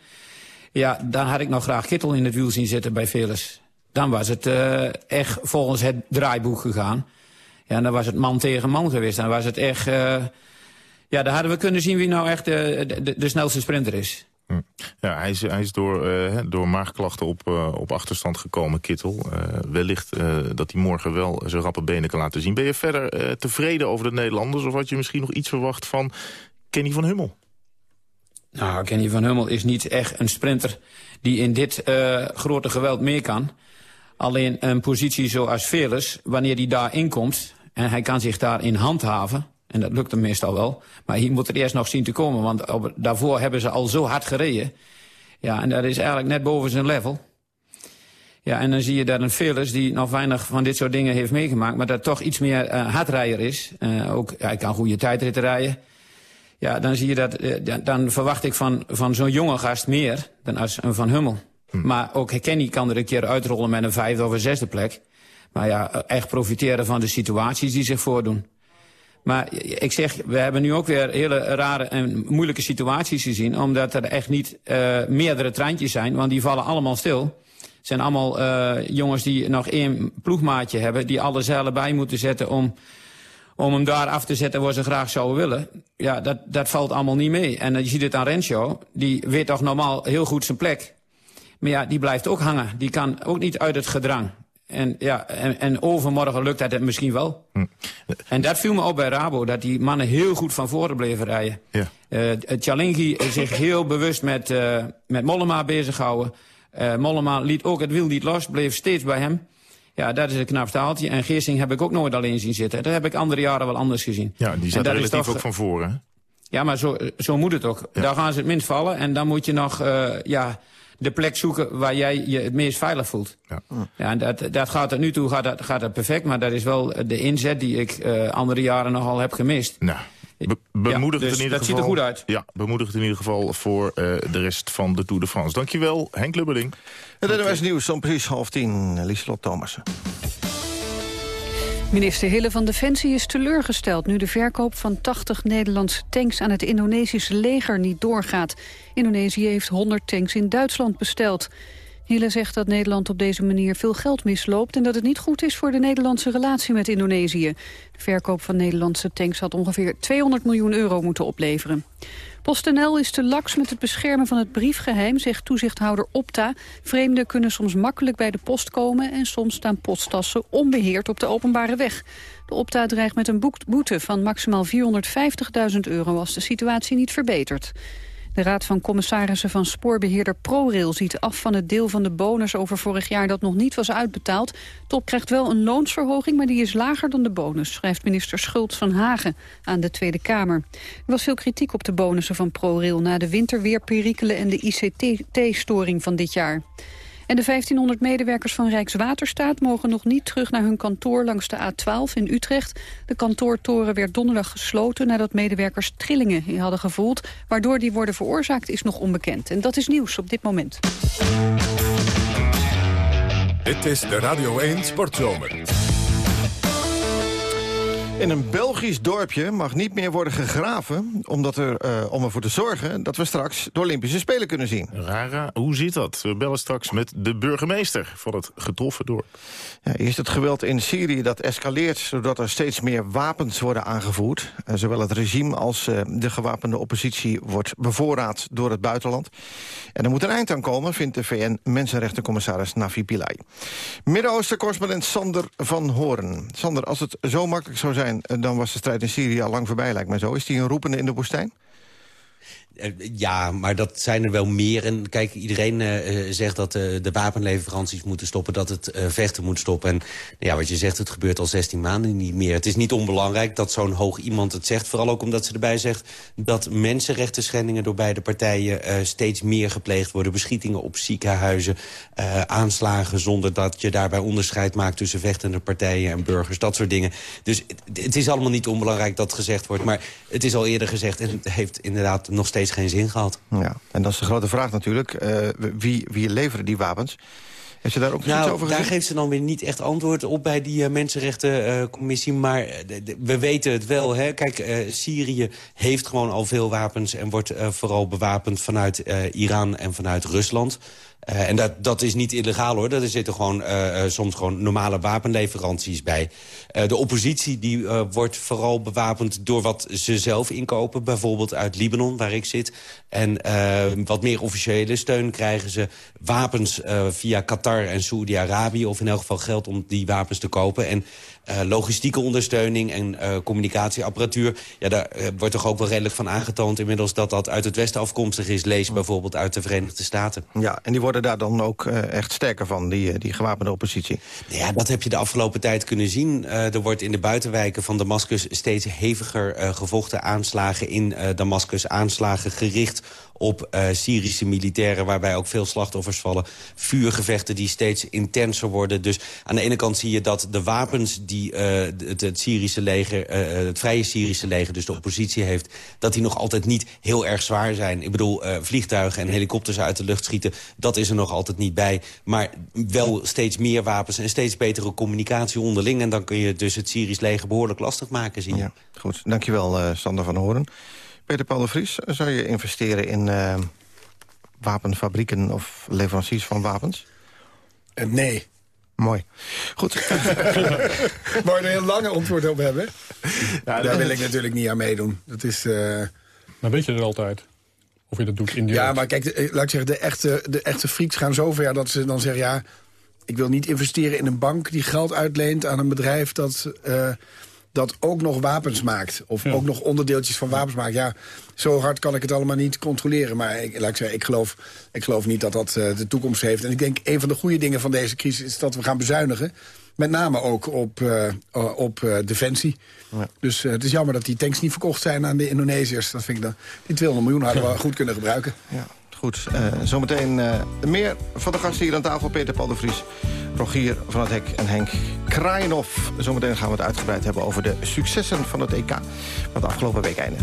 Ja, dan had ik nog graag Kittel in het wiel zien zitten bij Velers. Dan was het uh, echt volgens het draaiboek gegaan. Ja, dan was het man tegen man geweest. Dan was het echt... Uh, ja, dan hadden we kunnen zien wie nou echt de snelste sprinter is. Hm. Ja, hij is, hij is door, uh, door maagklachten op, uh, op achterstand gekomen, Kittel. Uh, wellicht dat hij morgen wel zijn rappe benen kan laten zien. Ben je verder tevreden over de Nederlanders... of had je misschien nog iets verwacht van Kenny van Hummel? Nou, Kenny van Hummel is niet echt een sprinter... die in dit grote geweld mee kan. Alleen een positie zoals Velers, wanneer hij daarin komt... en hij kan zich daarin handhaven... En dat lukt hem meestal wel. Maar hier moet er eerst nog zien te komen. Want op, daarvoor hebben ze al zo hard gereden. Ja, en dat is eigenlijk net boven zijn level. Ja, en dan zie je dat een Velers die nog weinig van dit soort dingen heeft meegemaakt... maar dat toch iets meer uh, hardrijder is. Uh, ook, hij kan goede tijdritten rijden. Ja, dan zie je dat... Uh, dan verwacht ik van, van zo'n jonge gast meer dan als een Van Hummel. Hm. Maar ook Kenny kan er een keer uitrollen met een vijfde of een zesde plek. Maar ja, echt profiteren van de situaties die zich voordoen. Maar ik zeg, we hebben nu ook weer hele rare en moeilijke situaties gezien... omdat er echt niet uh, meerdere treintjes zijn, want die vallen allemaal stil. Het zijn allemaal uh, jongens die nog één ploegmaatje hebben... die alle zeilen bij moeten zetten om, om hem daar af te zetten waar ze graag zouden willen. Ja, dat, dat valt allemaal niet mee. En uh, je ziet het aan Renshaw, die weet toch normaal heel goed zijn plek. Maar ja, die blijft ook hangen. Die kan ook niet uit het gedrang. En, ja, en, en overmorgen lukt dat het misschien wel. Hm. En dat viel me op bij Rabo, dat die mannen heel goed van voren bleven rijden. Ja. Uh, Chalingi zich heel bewust met, uh, met Mollema bezighouden. Uh, Mollema liet ook het wiel niet los, bleef steeds bij hem. Ja, dat is een knap staaltje. En Geersing heb ik ook nooit alleen zien zitten. Dat heb ik andere jaren wel anders gezien. Ja, die zat relatief toch, ook van voren. Ja, maar zo, zo moet het ook. Daar gaan ze het minst vallen. En dan moet je nog ja, de plek zoeken waar jij je het meest veilig voelt. Ja, ja en dat, dat gaat er nu toe gaat dat, gaat dat perfect. Maar dat is wel de inzet die ik uh, andere jaren nogal heb gemist. Nou. Be bemoedigt ja, dus in ieder dat geval, ziet er goed uit. Ja, bemoedigt in ieder geval voor uh, de rest van de Tour de France. Dankjewel, Henk Lubbeling. Het NWS Nieuws om precies half tien. Lieslot Thomassen. Minister Hille van Defensie is teleurgesteld... nu de verkoop van 80 Nederlandse tanks aan het Indonesische leger niet doorgaat. Indonesië heeft 100 tanks in Duitsland besteld. Hille zegt dat Nederland op deze manier veel geld misloopt... en dat het niet goed is voor de Nederlandse relatie met Indonesië. De verkoop van Nederlandse tanks had ongeveer 200 miljoen euro moeten opleveren. PostNL is te laks met het beschermen van het briefgeheim, zegt toezichthouder Opta. Vreemden kunnen soms makkelijk bij de post komen... en soms staan posttassen onbeheerd op de openbare weg. De Opta dreigt met een boete van maximaal 450.000 euro... als de situatie niet verbetert. De Raad van Commissarissen van spoorbeheerder ProRail ziet af van het deel van de bonus over vorig jaar dat nog niet was uitbetaald. Top krijgt wel een loonsverhoging, maar die is lager dan de bonus, schrijft minister Schultz van Hagen aan de Tweede Kamer. Er was veel kritiek op de bonussen van ProRail na de winterweerperikelen en de ICT-storing van dit jaar. En de 1500 medewerkers van Rijkswaterstaat mogen nog niet terug naar hun kantoor langs de A12 in Utrecht. De kantoortoren werd donderdag gesloten nadat medewerkers trillingen hadden gevoeld. Waardoor die worden veroorzaakt is nog onbekend. En dat is nieuws op dit moment. Dit is de Radio 1 Sportzomer. In een Belgisch dorpje mag niet meer worden gegraven... Omdat er, uh, om ervoor te zorgen dat we straks de Olympische Spelen kunnen zien. Rara, hoe zit dat? We bellen straks met de burgemeester van het getroffen dorp. Ja, eerst het geweld in Syrië dat escaleert... zodat er steeds meer wapens worden aangevoerd. Uh, zowel het regime als uh, de gewapende oppositie wordt bevoorraad door het buitenland. En er moet een eind aan komen, vindt de VN-mensenrechtencommissaris Nafi Pillay. Midden-Oosten-correspondent Sander van Horen. Sander, als het zo makkelijk zou zijn dan was de strijd in Syrië al lang voorbij, lijkt mij zo. Is die een roepende in de woestijn? Ja, maar dat zijn er wel meer. En kijk, iedereen uh, zegt dat de wapenleveranties moeten stoppen... dat het vechten moet stoppen. En ja, wat je zegt, het gebeurt al 16 maanden niet meer. Het is niet onbelangrijk dat zo'n hoog iemand het zegt. Vooral ook omdat ze erbij zegt dat mensenrechten schendingen... door beide partijen steeds meer gepleegd worden. Beschietingen op ziekenhuizen, aanslagen... zonder dat je daarbij onderscheid maakt tussen vechtende partijen en burgers. Dat soort dingen. Dus het, het is allemaal niet onbelangrijk dat gezegd wordt. Maar het is al eerder gezegd en het heeft inderdaad nog steeds geen zin gehad. Ja, en dat is de grote vraag natuurlijk. Uh, wie, wie leveren die wapens? Heeft ze daar ook nou, iets over Daar geeft ze dan weer niet echt antwoord op bij die uh, Mensenrechtencommissie. Uh, maar we weten het wel. Hè? Kijk, Syrië heeft gewoon al veel wapens... en wordt vooral bewapend vanuit Iran en vanuit Rusland. Uh, en dat, dat is niet illegaal hoor. Er zitten gewoon uh, soms gewoon normale wapenleveranties bij. Uh, de oppositie die wordt vooral bewapend door wat ze zelf inkopen. Bijvoorbeeld uit Libanon, waar ik zit. En wat meer officiële steun krijgen ze wapens via Qatar en Saoedi-Arabië... of in elk geval geld om die wapens te kopen. En logistieke ondersteuning en communicatieapparatuur. Ja, daar wordt toch ook wel redelijk van aangetoond inmiddels... dat dat uit het Westen afkomstig is. Lees bijvoorbeeld uit de Verenigde Staten. Ja, en die worden daar dan ook echt sterker van, die, die gewapende oppositie. Ja, dat heb je de afgelopen tijd kunnen zien. er wordt in de buitenwijken van Damascus steeds heviger gevochten. Aanslagen in Damascus, aanslagen gericht op uh, Syrische militairen... waarbij ook veel slachtoffers vallen. Vuurgevechten die steeds intenser worden. Dus aan de ene kant zie je dat de wapens die uh, het, Syrische leger... Uh, het vrije Syrische leger, dus de oppositie heeft... dat die nog altijd niet heel erg zwaar zijn. Ik bedoel, vliegtuigen en helikopters uit de lucht schieten... dat is er nog altijd niet bij. Maar wel steeds meer wapens en steeds betere communicatie onderling. En dan kun je dus het Syrisch leger behoorlijk lastig maken, zien. Ja, goed. Dankjewel, Sander van Horen. Peter Paul de Vries, zou je investeren in uh, wapenfabrieken of leveranciers van wapens? Uh, nee. Mooi. Goed. Waar we een heel lange antwoord op hebben. Daar wil ik natuurlijk niet aan meedoen. Dat is... eh, Maar weet je er altijd? Of je dat doet indirect? Ja, maar kijk, de- laat ik zeggen, de echte, de echte freaks gaan zo ver dat ze dan zeggen... ja, ik wil niet investeren in een bank die geld uitleent aan een bedrijf... dat, eh, dat ook nog wapens maakt. Of ook nog onderdeeltjes van wapens maakt. Ja, zo hard kan ik het allemaal niet controleren. Maar ik, laat ik zeggen, ik geloof, ik geloof niet dat dat eh, de toekomst heeft. En ik denk, een van de goede dingen van deze crisis... is dat we gaan bezuinigen. Met name ook op, eh, op eh, defensie. Dus eh, het is jammer dat die tanks niet verkocht zijn aan de Indonesiërs. Dat vind ik dan, die 200 miljoen hadden we goed kunnen gebruiken. Ja, goed. Eh, zometeen eh, meer van de gasten hier aan tafel. Peter Paul de Vries, Rogier van het Hek en Henk Kraaienhof. Zometeen gaan we het uitgebreid hebben over de successen van het EK. Van de afgelopen week einde.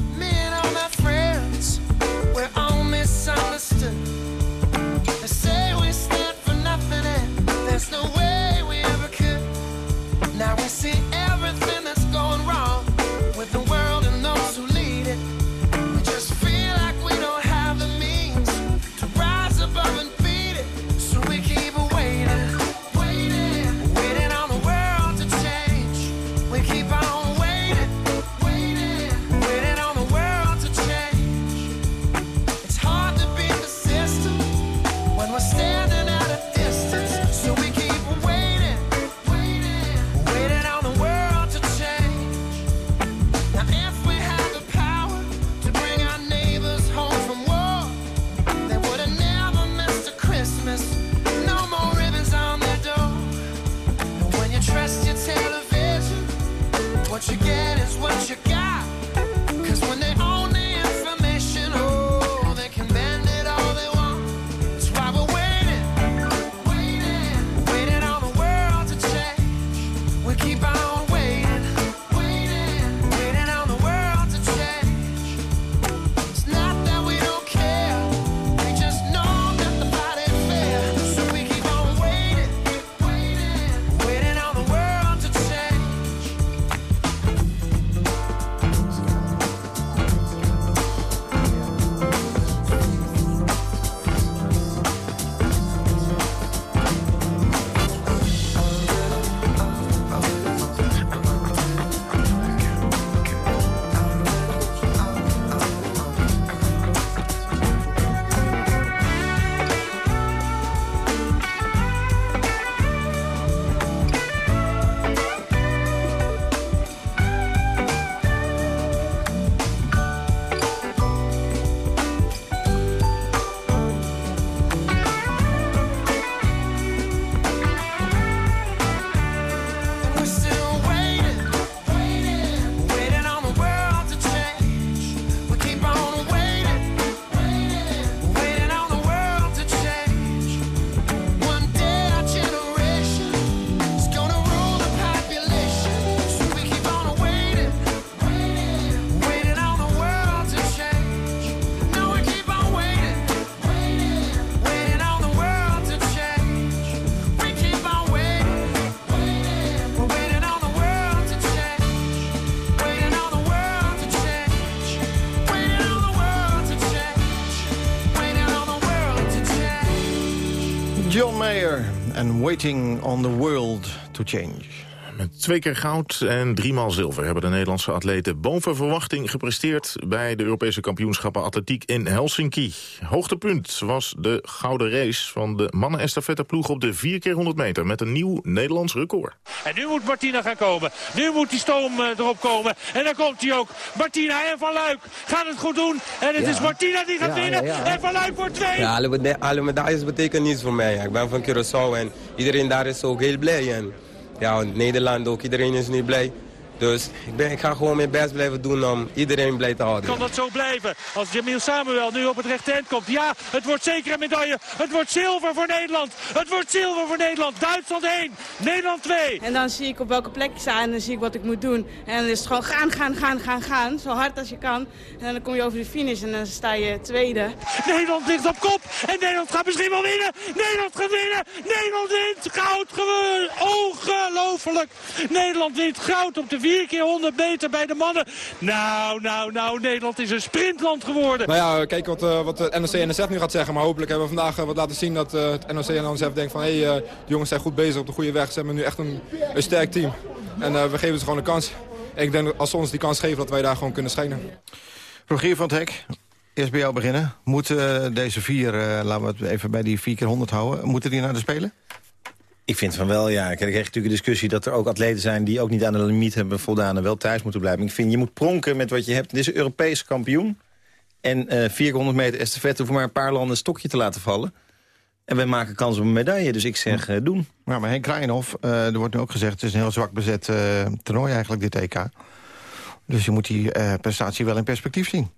Waiting on the World to Change. Twee keer goud en driemaal zilver hebben de Nederlandse atleten boven verwachting gepresteerd bij de Europese kampioenschappen atletiek in Helsinki. Hoogtepunt was de gouden race van de mannen ploeg op de 4 keer 100 meter met een nieuw Nederlands record. En nu moet Martina gaan komen. Nu moet die stoom eh, erop komen. En dan komt hij ook. Martina en Van Luik gaan het goed doen. En het Ja. is Martina die gaat Ja, winnen. ja, ja. En Van Luik wordt twee. Ja, alle medailles betekenen niets voor mij. Ik ben van Curaçao en iedereen daar is ook heel blij. En ja, in Nederland ook, iedereen is nu blij. Dus ik, ben, ik ga gewoon mijn best blijven doen om iedereen blij te houden. Kan dat zo blijven? Als Jamil Samuel nu op het rechte eind komt. Ja, het wordt zeker een medaille. Het wordt zilver voor Nederland. Het wordt zilver voor Nederland. Duitsland 1, Nederland 2. En dan zie ik op welke plek ik sta en dan zie ik wat ik moet doen. En dan is het gewoon gaan, gaan, gaan, gaan, gaan. Zo hard als je kan. En dan kom je over de finish en dan sta je tweede. Nederland ligt op kop. En Nederland gaat misschien wel winnen. Nederland gaat winnen. Nederland wint goud. Ongelooflijk. Nederland wint goud op de 4 keer 100 meter bij de mannen. Nou, nou, nou, Nederland is een sprintland geworden. Nou ja, kijken wat, uh, wat het NOC en NSF nu gaat zeggen. Maar hopelijk hebben we vandaag uh, wat laten zien dat uh, het NOC en NSF denkt van... hé, hey, de jongens zijn goed bezig op de goede weg. Ze hebben nu echt een, een sterk team. En we geven ze gewoon een kans. En ik denk dat als ze ons die kans geven dat wij daar gewoon kunnen schijnen. Rogier van het Hek, eerst bij jou beginnen. Moeten deze vier, laten we het even bij die 4 keer 100 houden... moeten die naar de Spelen? Ik vind van wel, ja. Ik kreeg natuurlijk een discussie dat er ook atleten zijn... die ook niet aan de limiet hebben voldaan en wel thuis moeten blijven. Ik vind, je moet pronken met wat je hebt. Dit is een Europese kampioen. En uh, 400 meter estafette hoeven maar een paar landen een stokje te laten vallen. En wij maken kans op een medaille, dus ik zeg uh, doen. Ja, maar Henk Krijnhoff, uh, er wordt nu ook gezegd... het is een heel zwak bezet uh, toernooi eigenlijk, dit EK. Dus je moet die prestatie wel in perspectief zien.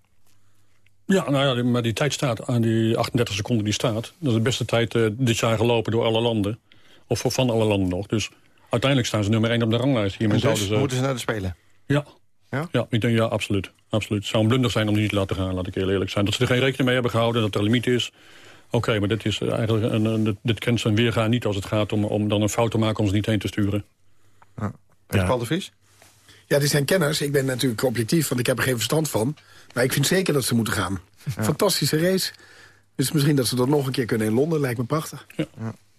Ja, nou ja, maar die tijd staat aan die 38 seconden die staat. Dat is de beste tijd dit jaar gelopen door alle landen. Of van alle landen nog. Dus uiteindelijk staan ze nummer 1 op de ranglijst. Hiermee dus ze... moeten ze naar de Spelen? Ja. Ja? Ja, ik denk, ja absoluut. absoluut. Het zou een blunder zijn om die niet te laten gaan, laat ik heel eerlijk zijn. Dat ze er geen rekening mee hebben gehouden, dat er een limiet is. Oké, maar dit, is eigenlijk een, een, dit kent zijn weergaan niet als het gaat om, om dan een fout te maken om ze niet heen te sturen. Ja. ja. Paul de Vries? Ja, dit zijn kenners. Ik ben natuurlijk objectief, want ik heb er geen verstand van. Maar ik vind zeker dat ze moeten gaan. Ja. Fantastische race. Dus misschien dat ze dat nog een keer kunnen in Londen. Lijkt me prachtig. Ja.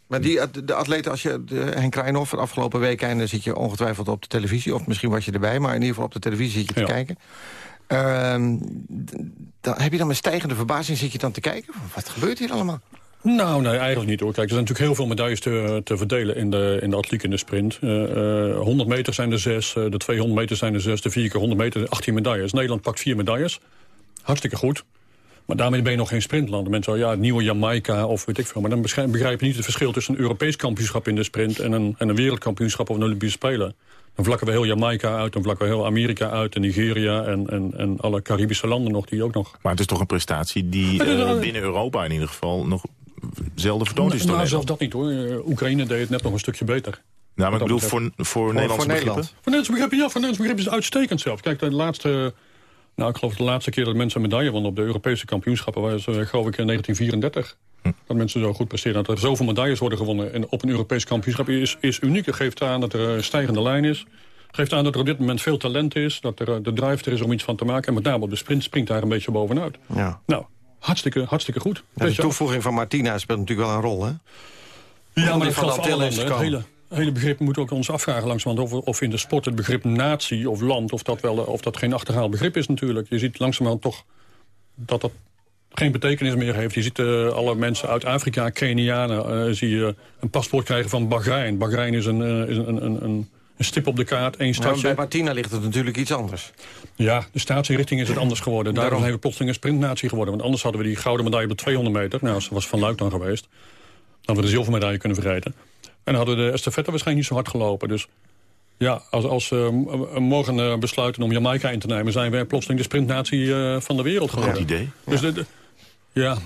Maar die, de atleten, als je de Henk Krijnhoff... afgelopen week en zit je ongetwijfeld op de televisie... of misschien was je erbij, maar in ieder geval op de televisie zit je te kijken. Uh, dan, heb je dan met stijgende verbazing zit je dan te kijken? Wat gebeurt hier allemaal? Nou, nee, eigenlijk niet hoor. Kijk, er zijn natuurlijk heel veel medailles te, te verdelen in de, in de atletiek in de sprint. Uh, uh, 100 meter zijn er zes, de 200 meter zijn er zes, de 4 keer 100 meter 18 medailles. Nederland pakt vier medailles. Hartstikke goed. Maar daarmee ben je nog geen sprintland. Mensen zeggen, ja, het nieuwe Jamaica of weet ik veel. Maar dan begrijp je niet het verschil tussen een Europees kampioenschap in de sprint... en een, en een wereldkampioenschap of een Olympische Spelen. Dan vlakken we heel Jamaica uit, dan vlakken we heel Amerika uit... en Nigeria en, en, en alle Caribische landen nog, die ook nog... Maar het is toch een prestatie die uh, binnen Europa in ieder geval... nog zelden vertoond is Nou, zelfs dat niet hoor. Uh, Oekraïne deed het net nog een stukje beter. Nou, maar ik bedoel voor, voor, voor Nederlandse begrippen? Nederland. Voor Nederlandse begrippen, ja, voor Nederlandse begrippen is het uitstekend zelf. Kijk, de laatste nou, ik geloof de laatste keer dat mensen een medaille wonnen op de Europese kampioenschappen was, uh, geloof ik, in 1934. Hm. Dat mensen zo goed presteren. Dat er zoveel medailles worden gewonnen op een Europees kampioenschap is, is uniek. Dat geeft aan dat er een stijgende lijn is. Geeft aan dat er op dit moment veel talent is. Dat er de drive er is om iets van te maken. En met name op de sprint springt daar een beetje bovenuit. Ja. Nou, hartstikke, hartstikke goed. Ja, de toevoeging van Martina speelt natuurlijk wel een rol, hè? Ja, maar dat geldt voor alle landen. Hele, hele begrip moeten ook ons afvragen langzamerhand... Of, of in de sport het begrip natie of land... Of dat, wel, of dat geen achterhaald begrip is natuurlijk. Je ziet langzamerhand toch dat dat geen betekenis meer heeft. Je ziet uh, alle mensen uit Afrika, Kenianen... Uh, zie je een paspoort krijgen van Bahrein. Bahrein is een, uh, is een, een, een, een stip op de kaart, één stadje. bij Martina ligt het natuurlijk iets anders. Ja, de staatsinrichting is het anders geworden. Daarom, Daarom hebben we plotseling een sprintnatie geworden. Want anders hadden we die gouden medaille op de 200 meter. Nou, dat was Van Luik dan geweest. Dan hadden we de zilvermedaille kunnen vergeten. En hadden we de estafette waarschijnlijk niet zo hard gelopen. Dus ja, als, als we uh, morgen uh, besluiten om Jamaica in te nemen... zijn wij plotseling de sprintnatie uh, van de wereld geworden. Goed idee. Dus de, de, ja,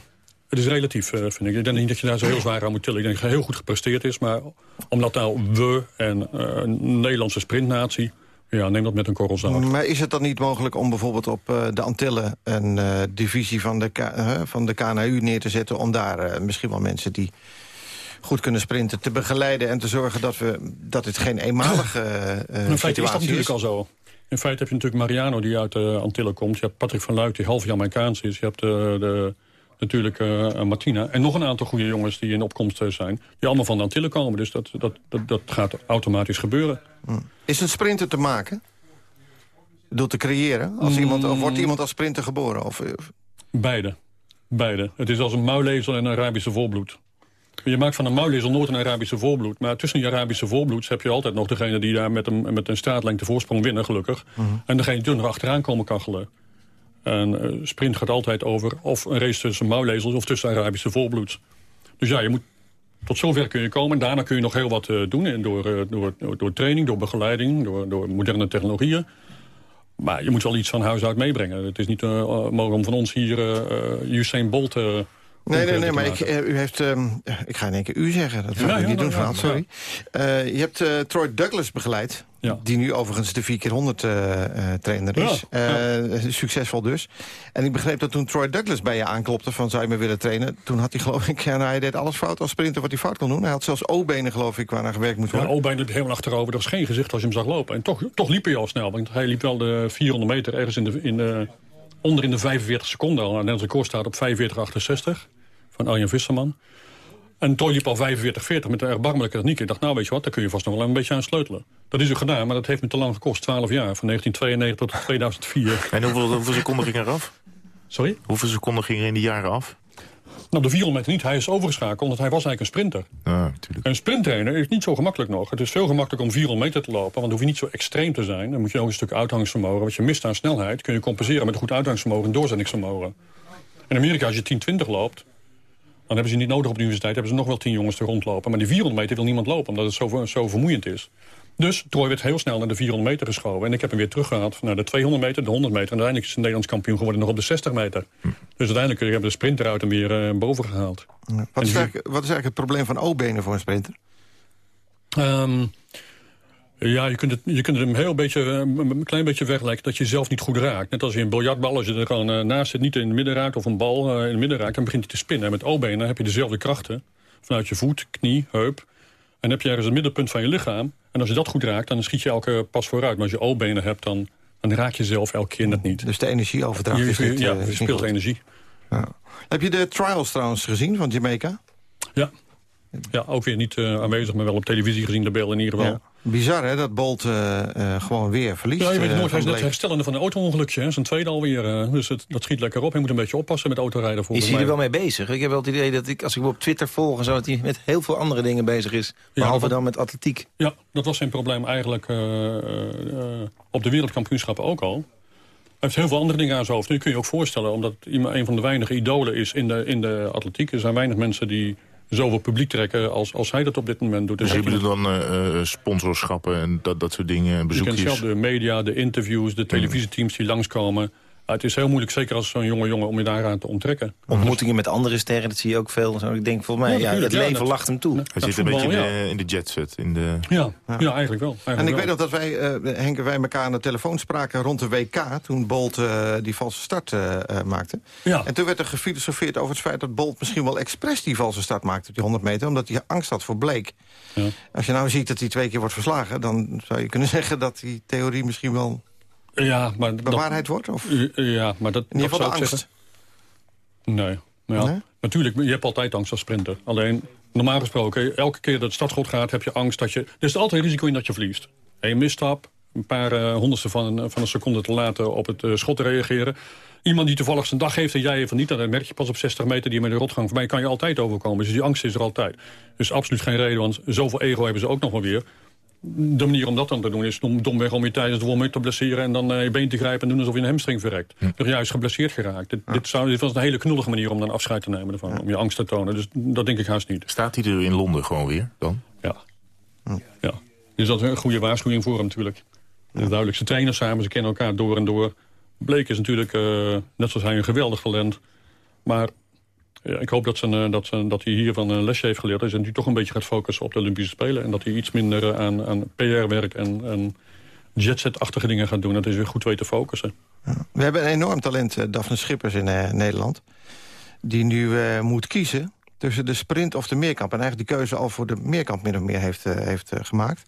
het is relatief, vind ik. Ik denk niet dat je daar zo heel zwaar aan moet tillen. Ik denk dat het heel goed gepresteerd is. Maar omdat nou we en een Nederlandse sprintnatie... Ja, neem dat met een korrel zout. Maar is het dan niet mogelijk om bijvoorbeeld op de Antillen... een divisie van de, K van de KNU neer te zetten... om daar misschien wel mensen die goed kunnen sprinten... te begeleiden en te zorgen dat, we, dat het geen eenmalige uh, In feite is dat natuurlijk al zo. In feite heb je natuurlijk Mariano die uit de Antillen komt. Je hebt Patrick van Luik die half Jamaicaans is. Je hebt de, de natuurlijk uh, Martina. En nog een aantal goede jongens die in opkomst zijn. Die allemaal van de Antillen komen. Dus dat, dat, dat, dat gaat automatisch gebeuren. Is een sprinter te maken? Door te creëren? Als iemand, of wordt iemand als sprinter geboren? Of, Beide. Beide. Het is als een muilezel en een Arabische volbloed. Je maakt van een muilezel nooit een Arabische volbloed. Maar tussen die Arabische volbloeds heb je altijd nog degene... die daar met een, met een straatlengte voorsprong winnen, gelukkig. Mhm. En degene die er achteraan komen kachelen. En uh, sprint gaat altijd over of een race tussen muilezels... of tussen Arabische volbloeds. Dus ja, je moet, tot zover kun je komen. En daarna kun je nog heel wat uh, doen. En door, uh, door, door, door, training, door begeleiding, door, door moderne technologieën. Maar je moet wel iets van huis uit meebrengen. Het is niet mogelijk om van ons hier Usain Bolt Nee, nee, nee, maar ik, eh, u heeft... ehm, ik ga in één keer u zeggen, dat Ja, ik ja, niet doen ja, vanavond, ja. sorry. Eh, je hebt eh, Troy Douglas begeleid, Ja. die nu overigens de 4x100 eh, eh, trainer is. Ja, Succesvol dus. En ik begreep dat toen Troy Douglas bij je aanklopte van zou je me willen trainen... toen had hij geloof ik, ja, nou, hij deed alles fout als sprinter wat hij fout kon doen. Hij had zelfs O-benen geloof ik waar naar gewerkt moet Ja, worden. Obijn liep helemaal achterover. Er was geen gezicht als je hem zag lopen. En toch, toch liep hij al snel. Want hij liep wel de 400 meter ergens in de, in de, onder in de 45 seconden al. Nou, Nederlands record staat op 45,68 van Arjen Visserman. En Troy liep al 45,40 met een erbarmelijke techniek. Ik dacht, nou weet je wat, daar kun je vast nog wel een beetje aan sleutelen. Dat is ook gedaan, maar dat heeft me te lang gekost. 12 jaar, van 1992 tot 2004. En hoeveel, hoeveel seconden ging eraf? Sorry? Hoeveel seconden ging er in die jaren af? Nou, de 400 meter niet. Hij is overgeschakeld, want hij was eigenlijk een sprinter. Natuurlijk. Een sprinttrainer is niet zo gemakkelijk nog. Het is veel gemakkelijker om 400 meter te lopen, want dan hoef je niet zo extreem te zijn. Dan moet je ook een stuk uitgangsvermogen. Wat je mist aan snelheid kun je compenseren met een goed uitgangsvermogen en doorzettingsvermogen. In Amerika, als je 10-20 loopt, dan hebben ze niet nodig op de universiteit. hebben ze nog wel 10 jongens te rondlopen. Maar die 400 meter wil niemand lopen, omdat het zo, zo vermoeiend is. Dus Troy werd heel snel naar de 400 meter geschoven. En ik heb hem weer teruggehaald naar de 200 meter, de 100 meter. En uiteindelijk is hij Nederlands kampioen geworden nog op de 60 meter. Dus uiteindelijk hebben we de sprinter uit hem weer eh, boven gehaald. Wat is, die- wat is eigenlijk het probleem van O-benen voor een sprinter? Ehm, ja, je kunt, het, je kunt het een heel beetje, eh, een klein beetje vergelijken dat je zelf niet goed raakt. Net als je een biljartbal, als je er gewoon eh, naast zit, niet in het midden raakt... of een bal eh, in het midden raakt, dan begint hij te spinnen. En met O-benen heb je dezelfde krachten vanuit je voet, knie, heup. En heb je ergens het middenpunt van je lichaam. En als je dat goed raakt, dan schiet je elke pas vooruit. Maar als je O-benen hebt, dan, dan raak je zelf elke keer net niet. Dus de energieoverdracht Je- is niet... ja, eh, je speelt goed. energie. Heb je de trials trouwens gezien van Jamaica? Ja. Ja, ook weer niet eh, aanwezig, maar wel op televisie gezien de beelden in ieder geval. Ja. Bizar hè, dat Bolt eh, eh, gewoon weer verliest. Ja, je weet eh, nooit. Hij is net herstellende van een auto-ongelukje. hè. Zijn tweede alweer. eh, dus het, dat schiet lekker op. Hij moet een beetje oppassen met autorijden. Is hij er mij. wel mee bezig? Ik heb wel het idee dat ik, als ik hem op Twitter volg... en zo, dat hij met heel veel andere dingen bezig is. Behalve dan met atletiek. Ja, dat was zijn probleem eigenlijk eh, eh, op de wereldkampioenschappen ook al. Hij heeft heel veel andere dingen aan zijn hoofd. Nu kun je je ook voorstellen, omdat iemand een van de weinige idolen is in de, in de atletiek. Er zijn weinig mensen die zoveel publiek trekken als, als hij dat op dit moment doet. Dus je bedoelt dan eh, sponsorschappen en dat, dat soort dingen, Je kent bezoekjes? zelf de media, de interviews, de televisieteams die langskomen. Het is heel moeilijk, zeker als zo'n jonge jongen, om je daaraan te onttrekken. Ontmoetingen met andere sterren, dat zie je ook veel. Zo, ik denk, volgens mij, Ja, ja, het ja, leven dat- lacht hem toe. Hij zit een beetje in de, in de jetset. In de... Ja, ja. eigenlijk wel. Eigenlijk En ik wel. weet nog dat wij, eh Henk en wij elkaar aan de telefoon spraken rond de WK... toen Bolt eh, die valse start eh, eh, maakte. Ja. En toen werd er gefilosofeerd over het feit dat Bolt misschien wel expres die valse start maakte... op die 100 meter, omdat hij angst had voor Blake. Ja. Als je nou ziet dat hij twee keer wordt verslagen... dan zou je kunnen zeggen dat die theorie misschien wel Ja, maar dat- bewaarheid wordt? Of? Ja, maar dat, In ieder geval angst. zeggen. Nee. Ja, Nee? Natuurlijk, je hebt altijd angst als sprinter. Alleen, normaal gesproken, elke keer dat het startschot gaat... heb je angst dat je... Er is altijd risico in dat je verliest. Een misstap, een paar eh, honderdste van, van een seconde te laten op het eh, schot reageren. Iemand die toevallig zijn dag heeft en jij even niet... dan merk je pas op 60 meter die met de rotgang voorbij... kan je altijd overkomen. Dus die angst is er altijd. Dus absoluut geen reden, want zoveel ego hebben ze ook nog wel weer de manier om dat dan te doen is dom, domweg om je tijdens de warm te blesseren... en dan eh, je been te grijpen en doen alsof je een hamstring verrekt. Dus juist geblesseerd geraakt. Dit, dit, zou, dit was een hele knullige manier om dan afscheid te nemen ervan. Om je angst te tonen. Dus dat denk ik haast niet. Staat hij er in Londen gewoon weer dan? Ja. ja. Dus dat is een goede waarschuwing voor hem natuurlijk. Is duidelijk. Ze trainen samen, ze kennen elkaar door en door. Bleek is natuurlijk, eh, net zoals hij, een geweldig talent. Maar ja, ik hoop dat, ze, eh, dat, ze, dat hij hiervan een lesje heeft geleerd. Dat hij nu toch een beetje gaat focussen op de Olympische Spelen. En dat hij iets minder eh, aan, aan PR-werk en, en jetset-achtige dingen gaat doen. Dat hij zich goed weet te focussen. We hebben een enorm talent, eh, Daphne Schippers in Nederland... die nu moet kiezen tussen de sprint of de meerkamp. En eigenlijk die keuze al voor de meerkamp min of meer heeft, heeft gemaakt.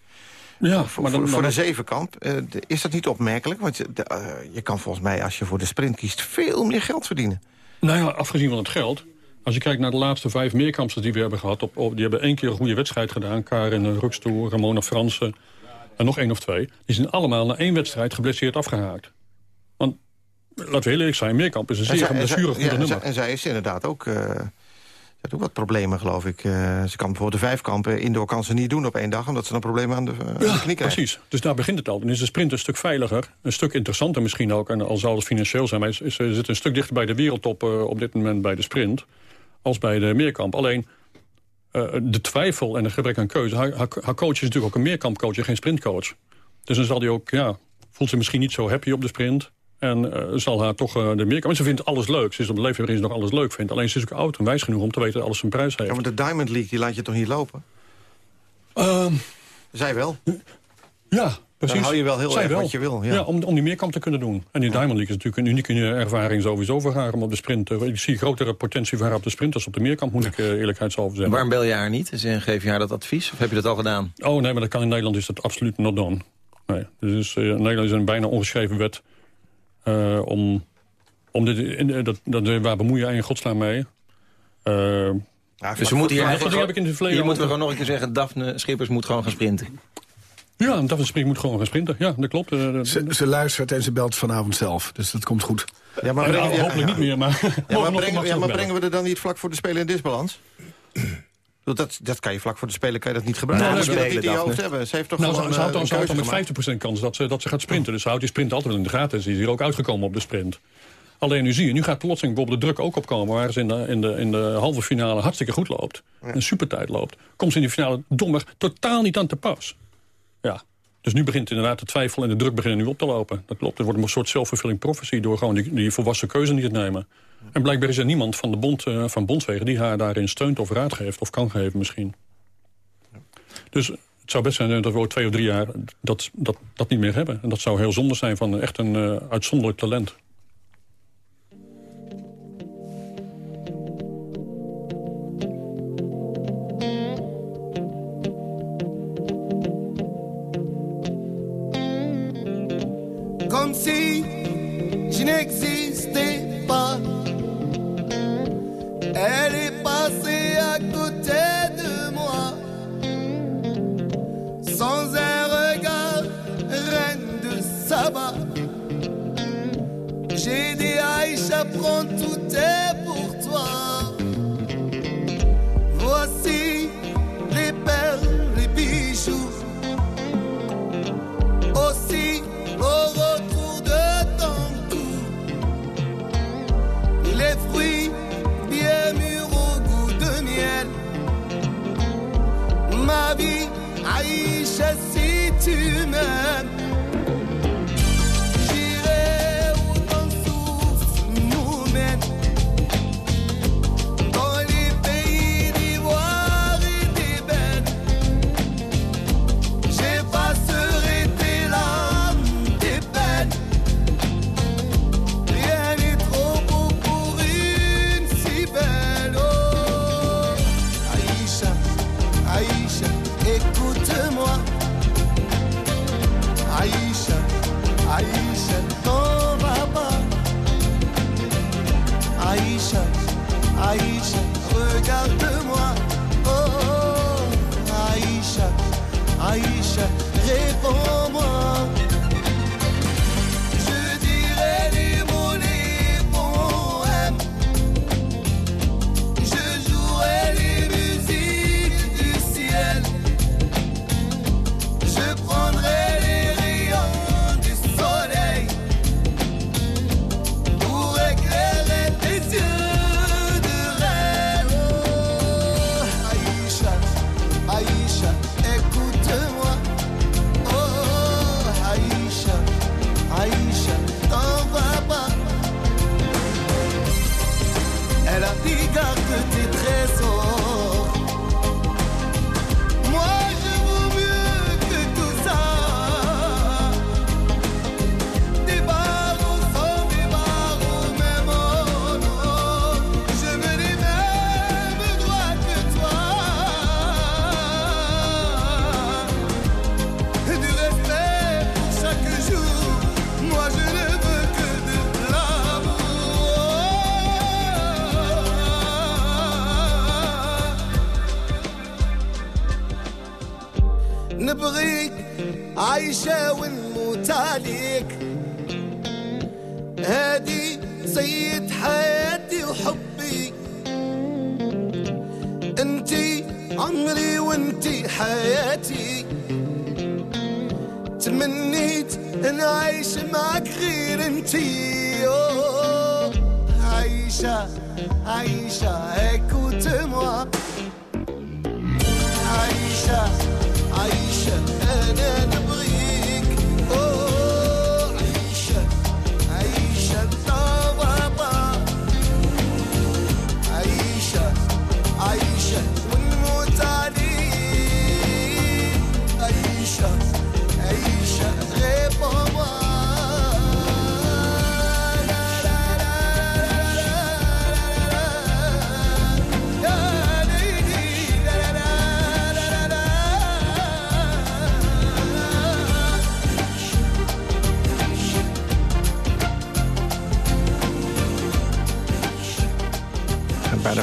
Ja, voor, maar dan- voor, voor dan- de zevenkamp. de- is dat niet opmerkelijk? Want de, je kan volgens mij, als je voor de sprint kiest... veel meer geld verdienen. Nou ja, afgezien van het geld. Als je kijkt naar de laatste vijf meerkampsters die we hebben gehad... Op, op- die hebben één keer een goede wedstrijd gedaan. Karin Rukstoel, Ramona Fransen en nog één of twee. Die zijn allemaal na één wedstrijd geblesseerd afgehaakt. Want, laten we heel eerlijk zijn... meerkamp is een zeer blessuregoede ja, nummer. en zij is inderdaad ook... eh, ze heeft ook wat problemen, geloof ik. Eh, ze kan bijvoorbeeld de vijfkampen indoor kan ze niet doen op één dag... omdat ze een probleem aan de, eh, aan de knie krijgt. Precies, dus daar begint het al. Dan is de sprint een stuk veiliger, een stuk interessanter misschien ook... en al zal het financieel zijn, maar is, is, zit een stuk dichter bij de wereldtop... eh, op dit moment bij de sprint, als bij de meerkamp. Alleen eh, de twijfel en het gebrek aan keuze... Haar, haar, haar coach is natuurlijk ook een meerkampcoach en geen sprintcoach. Dus dan zal hij ook, ja, voelt zich misschien niet zo happy op de sprint... En eh, zal haar toch uh, de meer... Want ze vindt alles leuk. Ze is op een leeftijd waarin ze nog alles leuk vindt. Alleen ze is ook oud en wijs genoeg om te weten dat alles zijn prijs heeft. Ja, maar de Diamond League, die laat je toch niet lopen? Ehm, Zij wel? Ja, precies. Dan hou je wel heel Zij erg wat je wil. Ja. om, om die meerkamp te kunnen doen. En die Diamond League is natuurlijk een unieke ervaring sowieso voor haar om op de sprint. eh, Ik zie grotere potentie voor haar op de sprint als op de meerkamp, moet ik uh, eerlijkheidshalve zeggen. Waarom bel je haar niet? Dus, geef je haar dat advies? Of heb je dat al gedaan? Oh nee, maar dat kan in Nederland is dat absoluut not done. Nee. Dus uh, in Nederland is een bijna ongeschreven wet uh, om... om dit, in, dat, dat, waar bemoei je in godsnaam mee? Uh, ja, dus we moeten hier, eigenlijk heb ik in het verleden hier moeten we gewoon nog een keer zeggen... Daphne Schippers moet gewoon gaan sprinten. Ja, Daphne Schippers moet gewoon gaan sprinten. Ja, dat klopt. Ze, ze, luistert en ze belt vanavond zelf. Dus dat komt goed. Ja, maar brengen, ja, hopelijk ja, niet meer. Maar, ja, maar, brengen, ja, maar brengen we er dan niet vlak voor de Spelen in disbalans? Dat, dat kan je vlak voor de Spelen kan je dat niet gebruiken. Nou, dat moet je dat niet in je hoofd hebben. Ze heeft toch nou, gewoon ze houdt dan, een keuze met 50% kans dat ze, dat ze gaat sprinten. Dus ze houdt die sprint altijd wel in de gaten. Ze is hier ook uitgekomen op de sprint. Alleen nu zie je, nu gaat plotseling bijvoorbeeld de druk ook opkomen... waar ze in de, in de, in de halve finale hartstikke goed loopt. Ja. Een supertijd loopt. Komt ze in die finale dommer totaal niet aan te pas. Ja. Dus nu begint inderdaad de twijfel en de druk beginnen nu op te lopen. Dat klopt. Er wordt een soort self-fulfilling prophecy... door gewoon die, die volwassen keuze niet te nemen. En blijkbaar is er niemand van de bond, uh, van Bondswegen... die haar daarin steunt of raad geeft of kan geven misschien. Dus het zou best zijn dat we twee of drie jaar dat, dat, dat niet meer hebben. En dat zou heel zonde zijn van echt een uh, uitzonderlijk talent.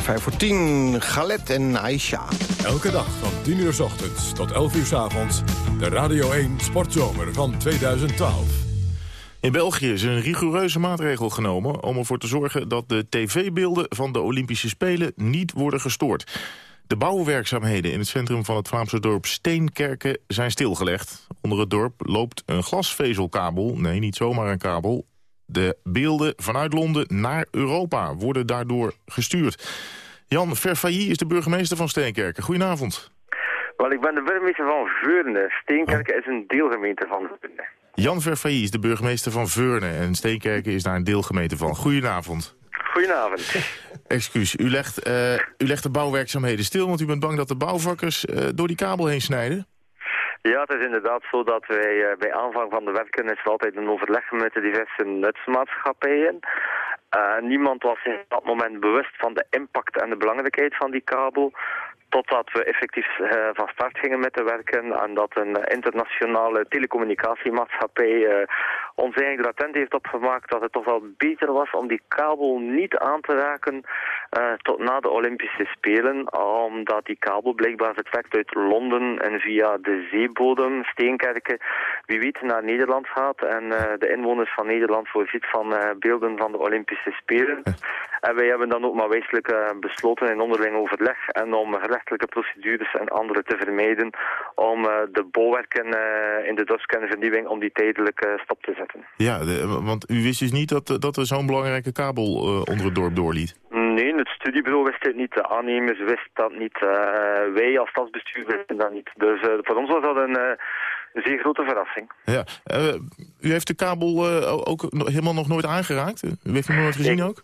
5 voor 10. Galet en Aisha. Elke dag van 10 uur s ochtends tot 11 uur s avonds. De Radio 1 Sportzomer van 2012. In België is een rigoureuze maatregel genomen om ervoor te zorgen dat de tv-beelden van de Olympische Spelen niet worden gestoord. De bouwwerkzaamheden in het centrum van het Vlaamse dorp Steenkerken zijn stilgelegd. Onder het dorp loopt een glasvezelkabel, nee niet zomaar een kabel. De beelden vanuit Londen naar Europa worden daardoor gestuurd. Jan Verfailly is de burgemeester van Steenkerken. Goedenavond. Wel, ik ben de burgemeester van Veurne. Steenkerken is een deelgemeente van Veurne. Jan Verfailly is de burgemeester van Veurne en Steenkerken is daar een deelgemeente van. Goedenavond. Goedenavond. Excuus, u legt, eh, u legt de bouwwerkzaamheden stil, want u bent bang dat de bouwvakkers eh, door die kabel heen snijden? Ja, het is inderdaad zo dat wij eh, bij aanvang van de werken is er altijd een overleg met de diverse nutsmaatschappijen. Uh, niemand was in dat moment bewust van de impact en de belangrijkheid van die kabel. Totdat we effectief uh, van start gingen met de werken en dat een internationale telecommunicatiemaatschappij ons eigenlijk er attent heeft opgemaakt dat het toch wel beter was om die kabel niet aan te raken uh, tot na de Olympische Spelen, omdat die kabel blijkbaar vertrekt uit Londen en via de zeebodem, Steenkerken, wie weet naar Nederland gaat en de inwoners van Nederland voorziet van beelden van de Olympische Spelen. En wij hebben dan ook maar wijselijk besloten in onderling overleg en om gerechtelijke procedures en andere te vermijden om de bouwwerken uh, in de dorpskernvernieuwing om die tijdelijk stop te zetten. Ja, de, want u wist dus niet dat, dat er zo'n belangrijke kabel onder het dorp doorliet? Nee, het studiebureau wist het niet, de aannemers wisten dat niet, wij als stadsbestuur wisten dat niet. Dus voor ons was dat een, zeer grote verrassing. Ja, u heeft de kabel ook helemaal nog nooit aangeraakt? U heeft hem nog nooit gezien Ik... ook?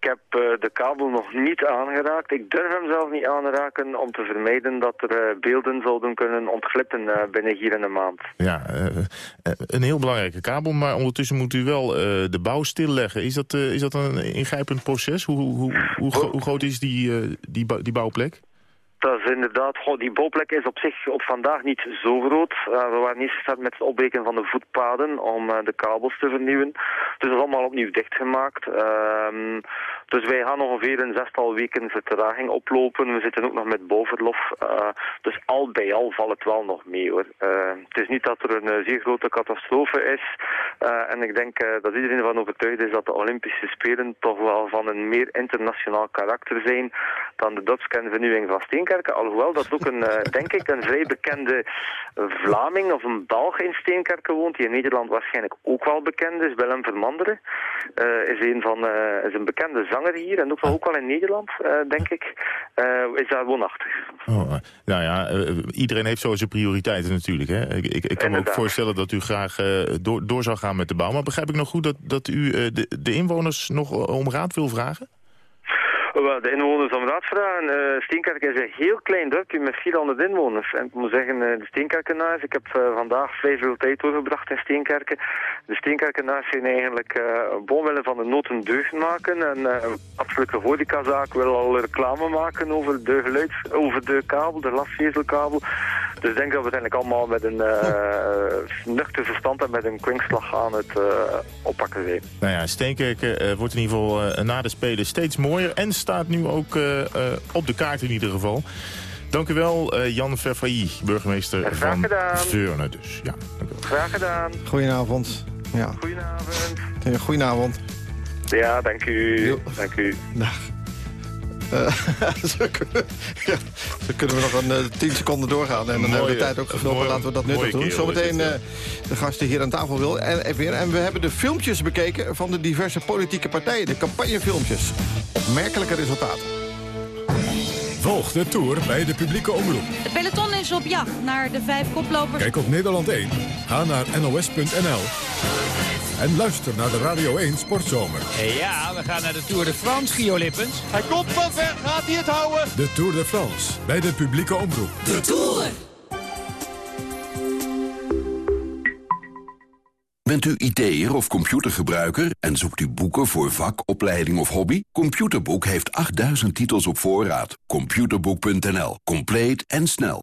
Ik heb uh, de kabel nog niet aangeraakt. Ik durf hem zelf niet aanraken om te vermijden dat er uh, beelden zouden kunnen ontglippen uh, binnen hier in een maand. Ja, een heel belangrijke kabel, maar ondertussen moet u wel de bouw stilleggen. Is dat, is dat een ingrijpend proces? Hoe, hoe, hoe, hoe, hoe groot is die, die, die bouwplek? Dat is inderdaad, die bouwplek is op zich op vandaag niet zo groot. Uh, we waren eerst gestart met het opbreken van de voetpaden om uh, de kabels te vernieuwen. Dus dat is allemaal opnieuw dichtgemaakt. Uh, dus wij gaan ongeveer een zestal weken vertraging oplopen. We zitten ook nog met bouwverlof. Uh, dus al bij al valt het wel nog mee hoor. het is niet dat er een zeer grote catastrofe is. en ik denk dat iedereen ervan overtuigd is dat de Olympische Spelen toch wel van een meer internationaal karakter zijn dan de dorpskernvernieuwing van Steen Steenkerken. Alhoewel dat ook een, denk ik, een vrij bekende Vlaming of een Belg in Steenkerken woont. Die in Nederland waarschijnlijk ook wel bekend is. Willem Vermanderen is, een van, is een bekende zanger hier. En ook wel, ook wel in Nederland, denk ik. is daar woonachtig. Oh, nou ja, iedereen heeft zo zijn prioriteiten natuurlijk. Hè? Ik, ik, ik kan me ook voorstellen dat u graag door, door zou gaan met de bouw. Maar begrijp ik nog goed dat, dat u de, de inwoners nog om raad wil vragen? De inwoners om raad vragen. Uh, is een heel klein dorpje met 400 inwoners. En ik moet zeggen, uh, de Steenkerkenaars, ik heb uh, vandaag vrij veel tijd doorgebracht in Steenkerken. De Steenkerkenaars zijn eigenlijk bomwillen van de nood een deugd maken. En een absolute horecazaak wil al reclame maken over de geluid, over de kabel, de glasvezelkabel. Dus ik denk dat we uiteindelijk allemaal met een nuchter verstand en met een kwinkslag aan het oppakken zijn. Nou ja, Steenkerken wordt in ieder geval na de Spelen steeds mooier en staat nu ook uh, uh, op de kaart in ieder geval. Dank u wel, uh, Jan Verfailly, burgemeester van Veurne. Dus. Ja, dank u wel. Graag gedaan. Goedenavond. Ja. Goedenavond. Goedenavond. Ja, dank u. Dank u. Dag. Uh, zo, kunnen, ja, zo kunnen we nog een uh, 10 seconden doorgaan. En dan mooie, hebben we de tijd ook gevuld. Laten we dat nuttig doen. Zometeen uh, de gasten hier aan tafel wil. En, en, weer. en we hebben de filmpjes bekeken van de diverse politieke partijen. De campagnefilmpjes. Opmerkelijke resultaten. Volg de Tour bij de publieke omroep. Het peloton is op jacht naar de vijf koplopers. Kijk op Nederland 1. Ga naar nos.nl. En luister naar de Radio 1 Sportzomer. Ja, we gaan naar de Tour de France, Gio Lippens. Hij komt van ver, gaat hij het houden? De Tour de France, bij de publieke omroep. De Tour! Bent u IT'er of computergebruiker en zoekt u boeken voor vak, opleiding of hobby? Computerboek heeft 8000 titels op voorraad. Computerboek.nl. Compleet en snel.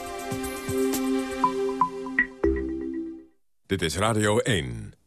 Dit is Radio 1.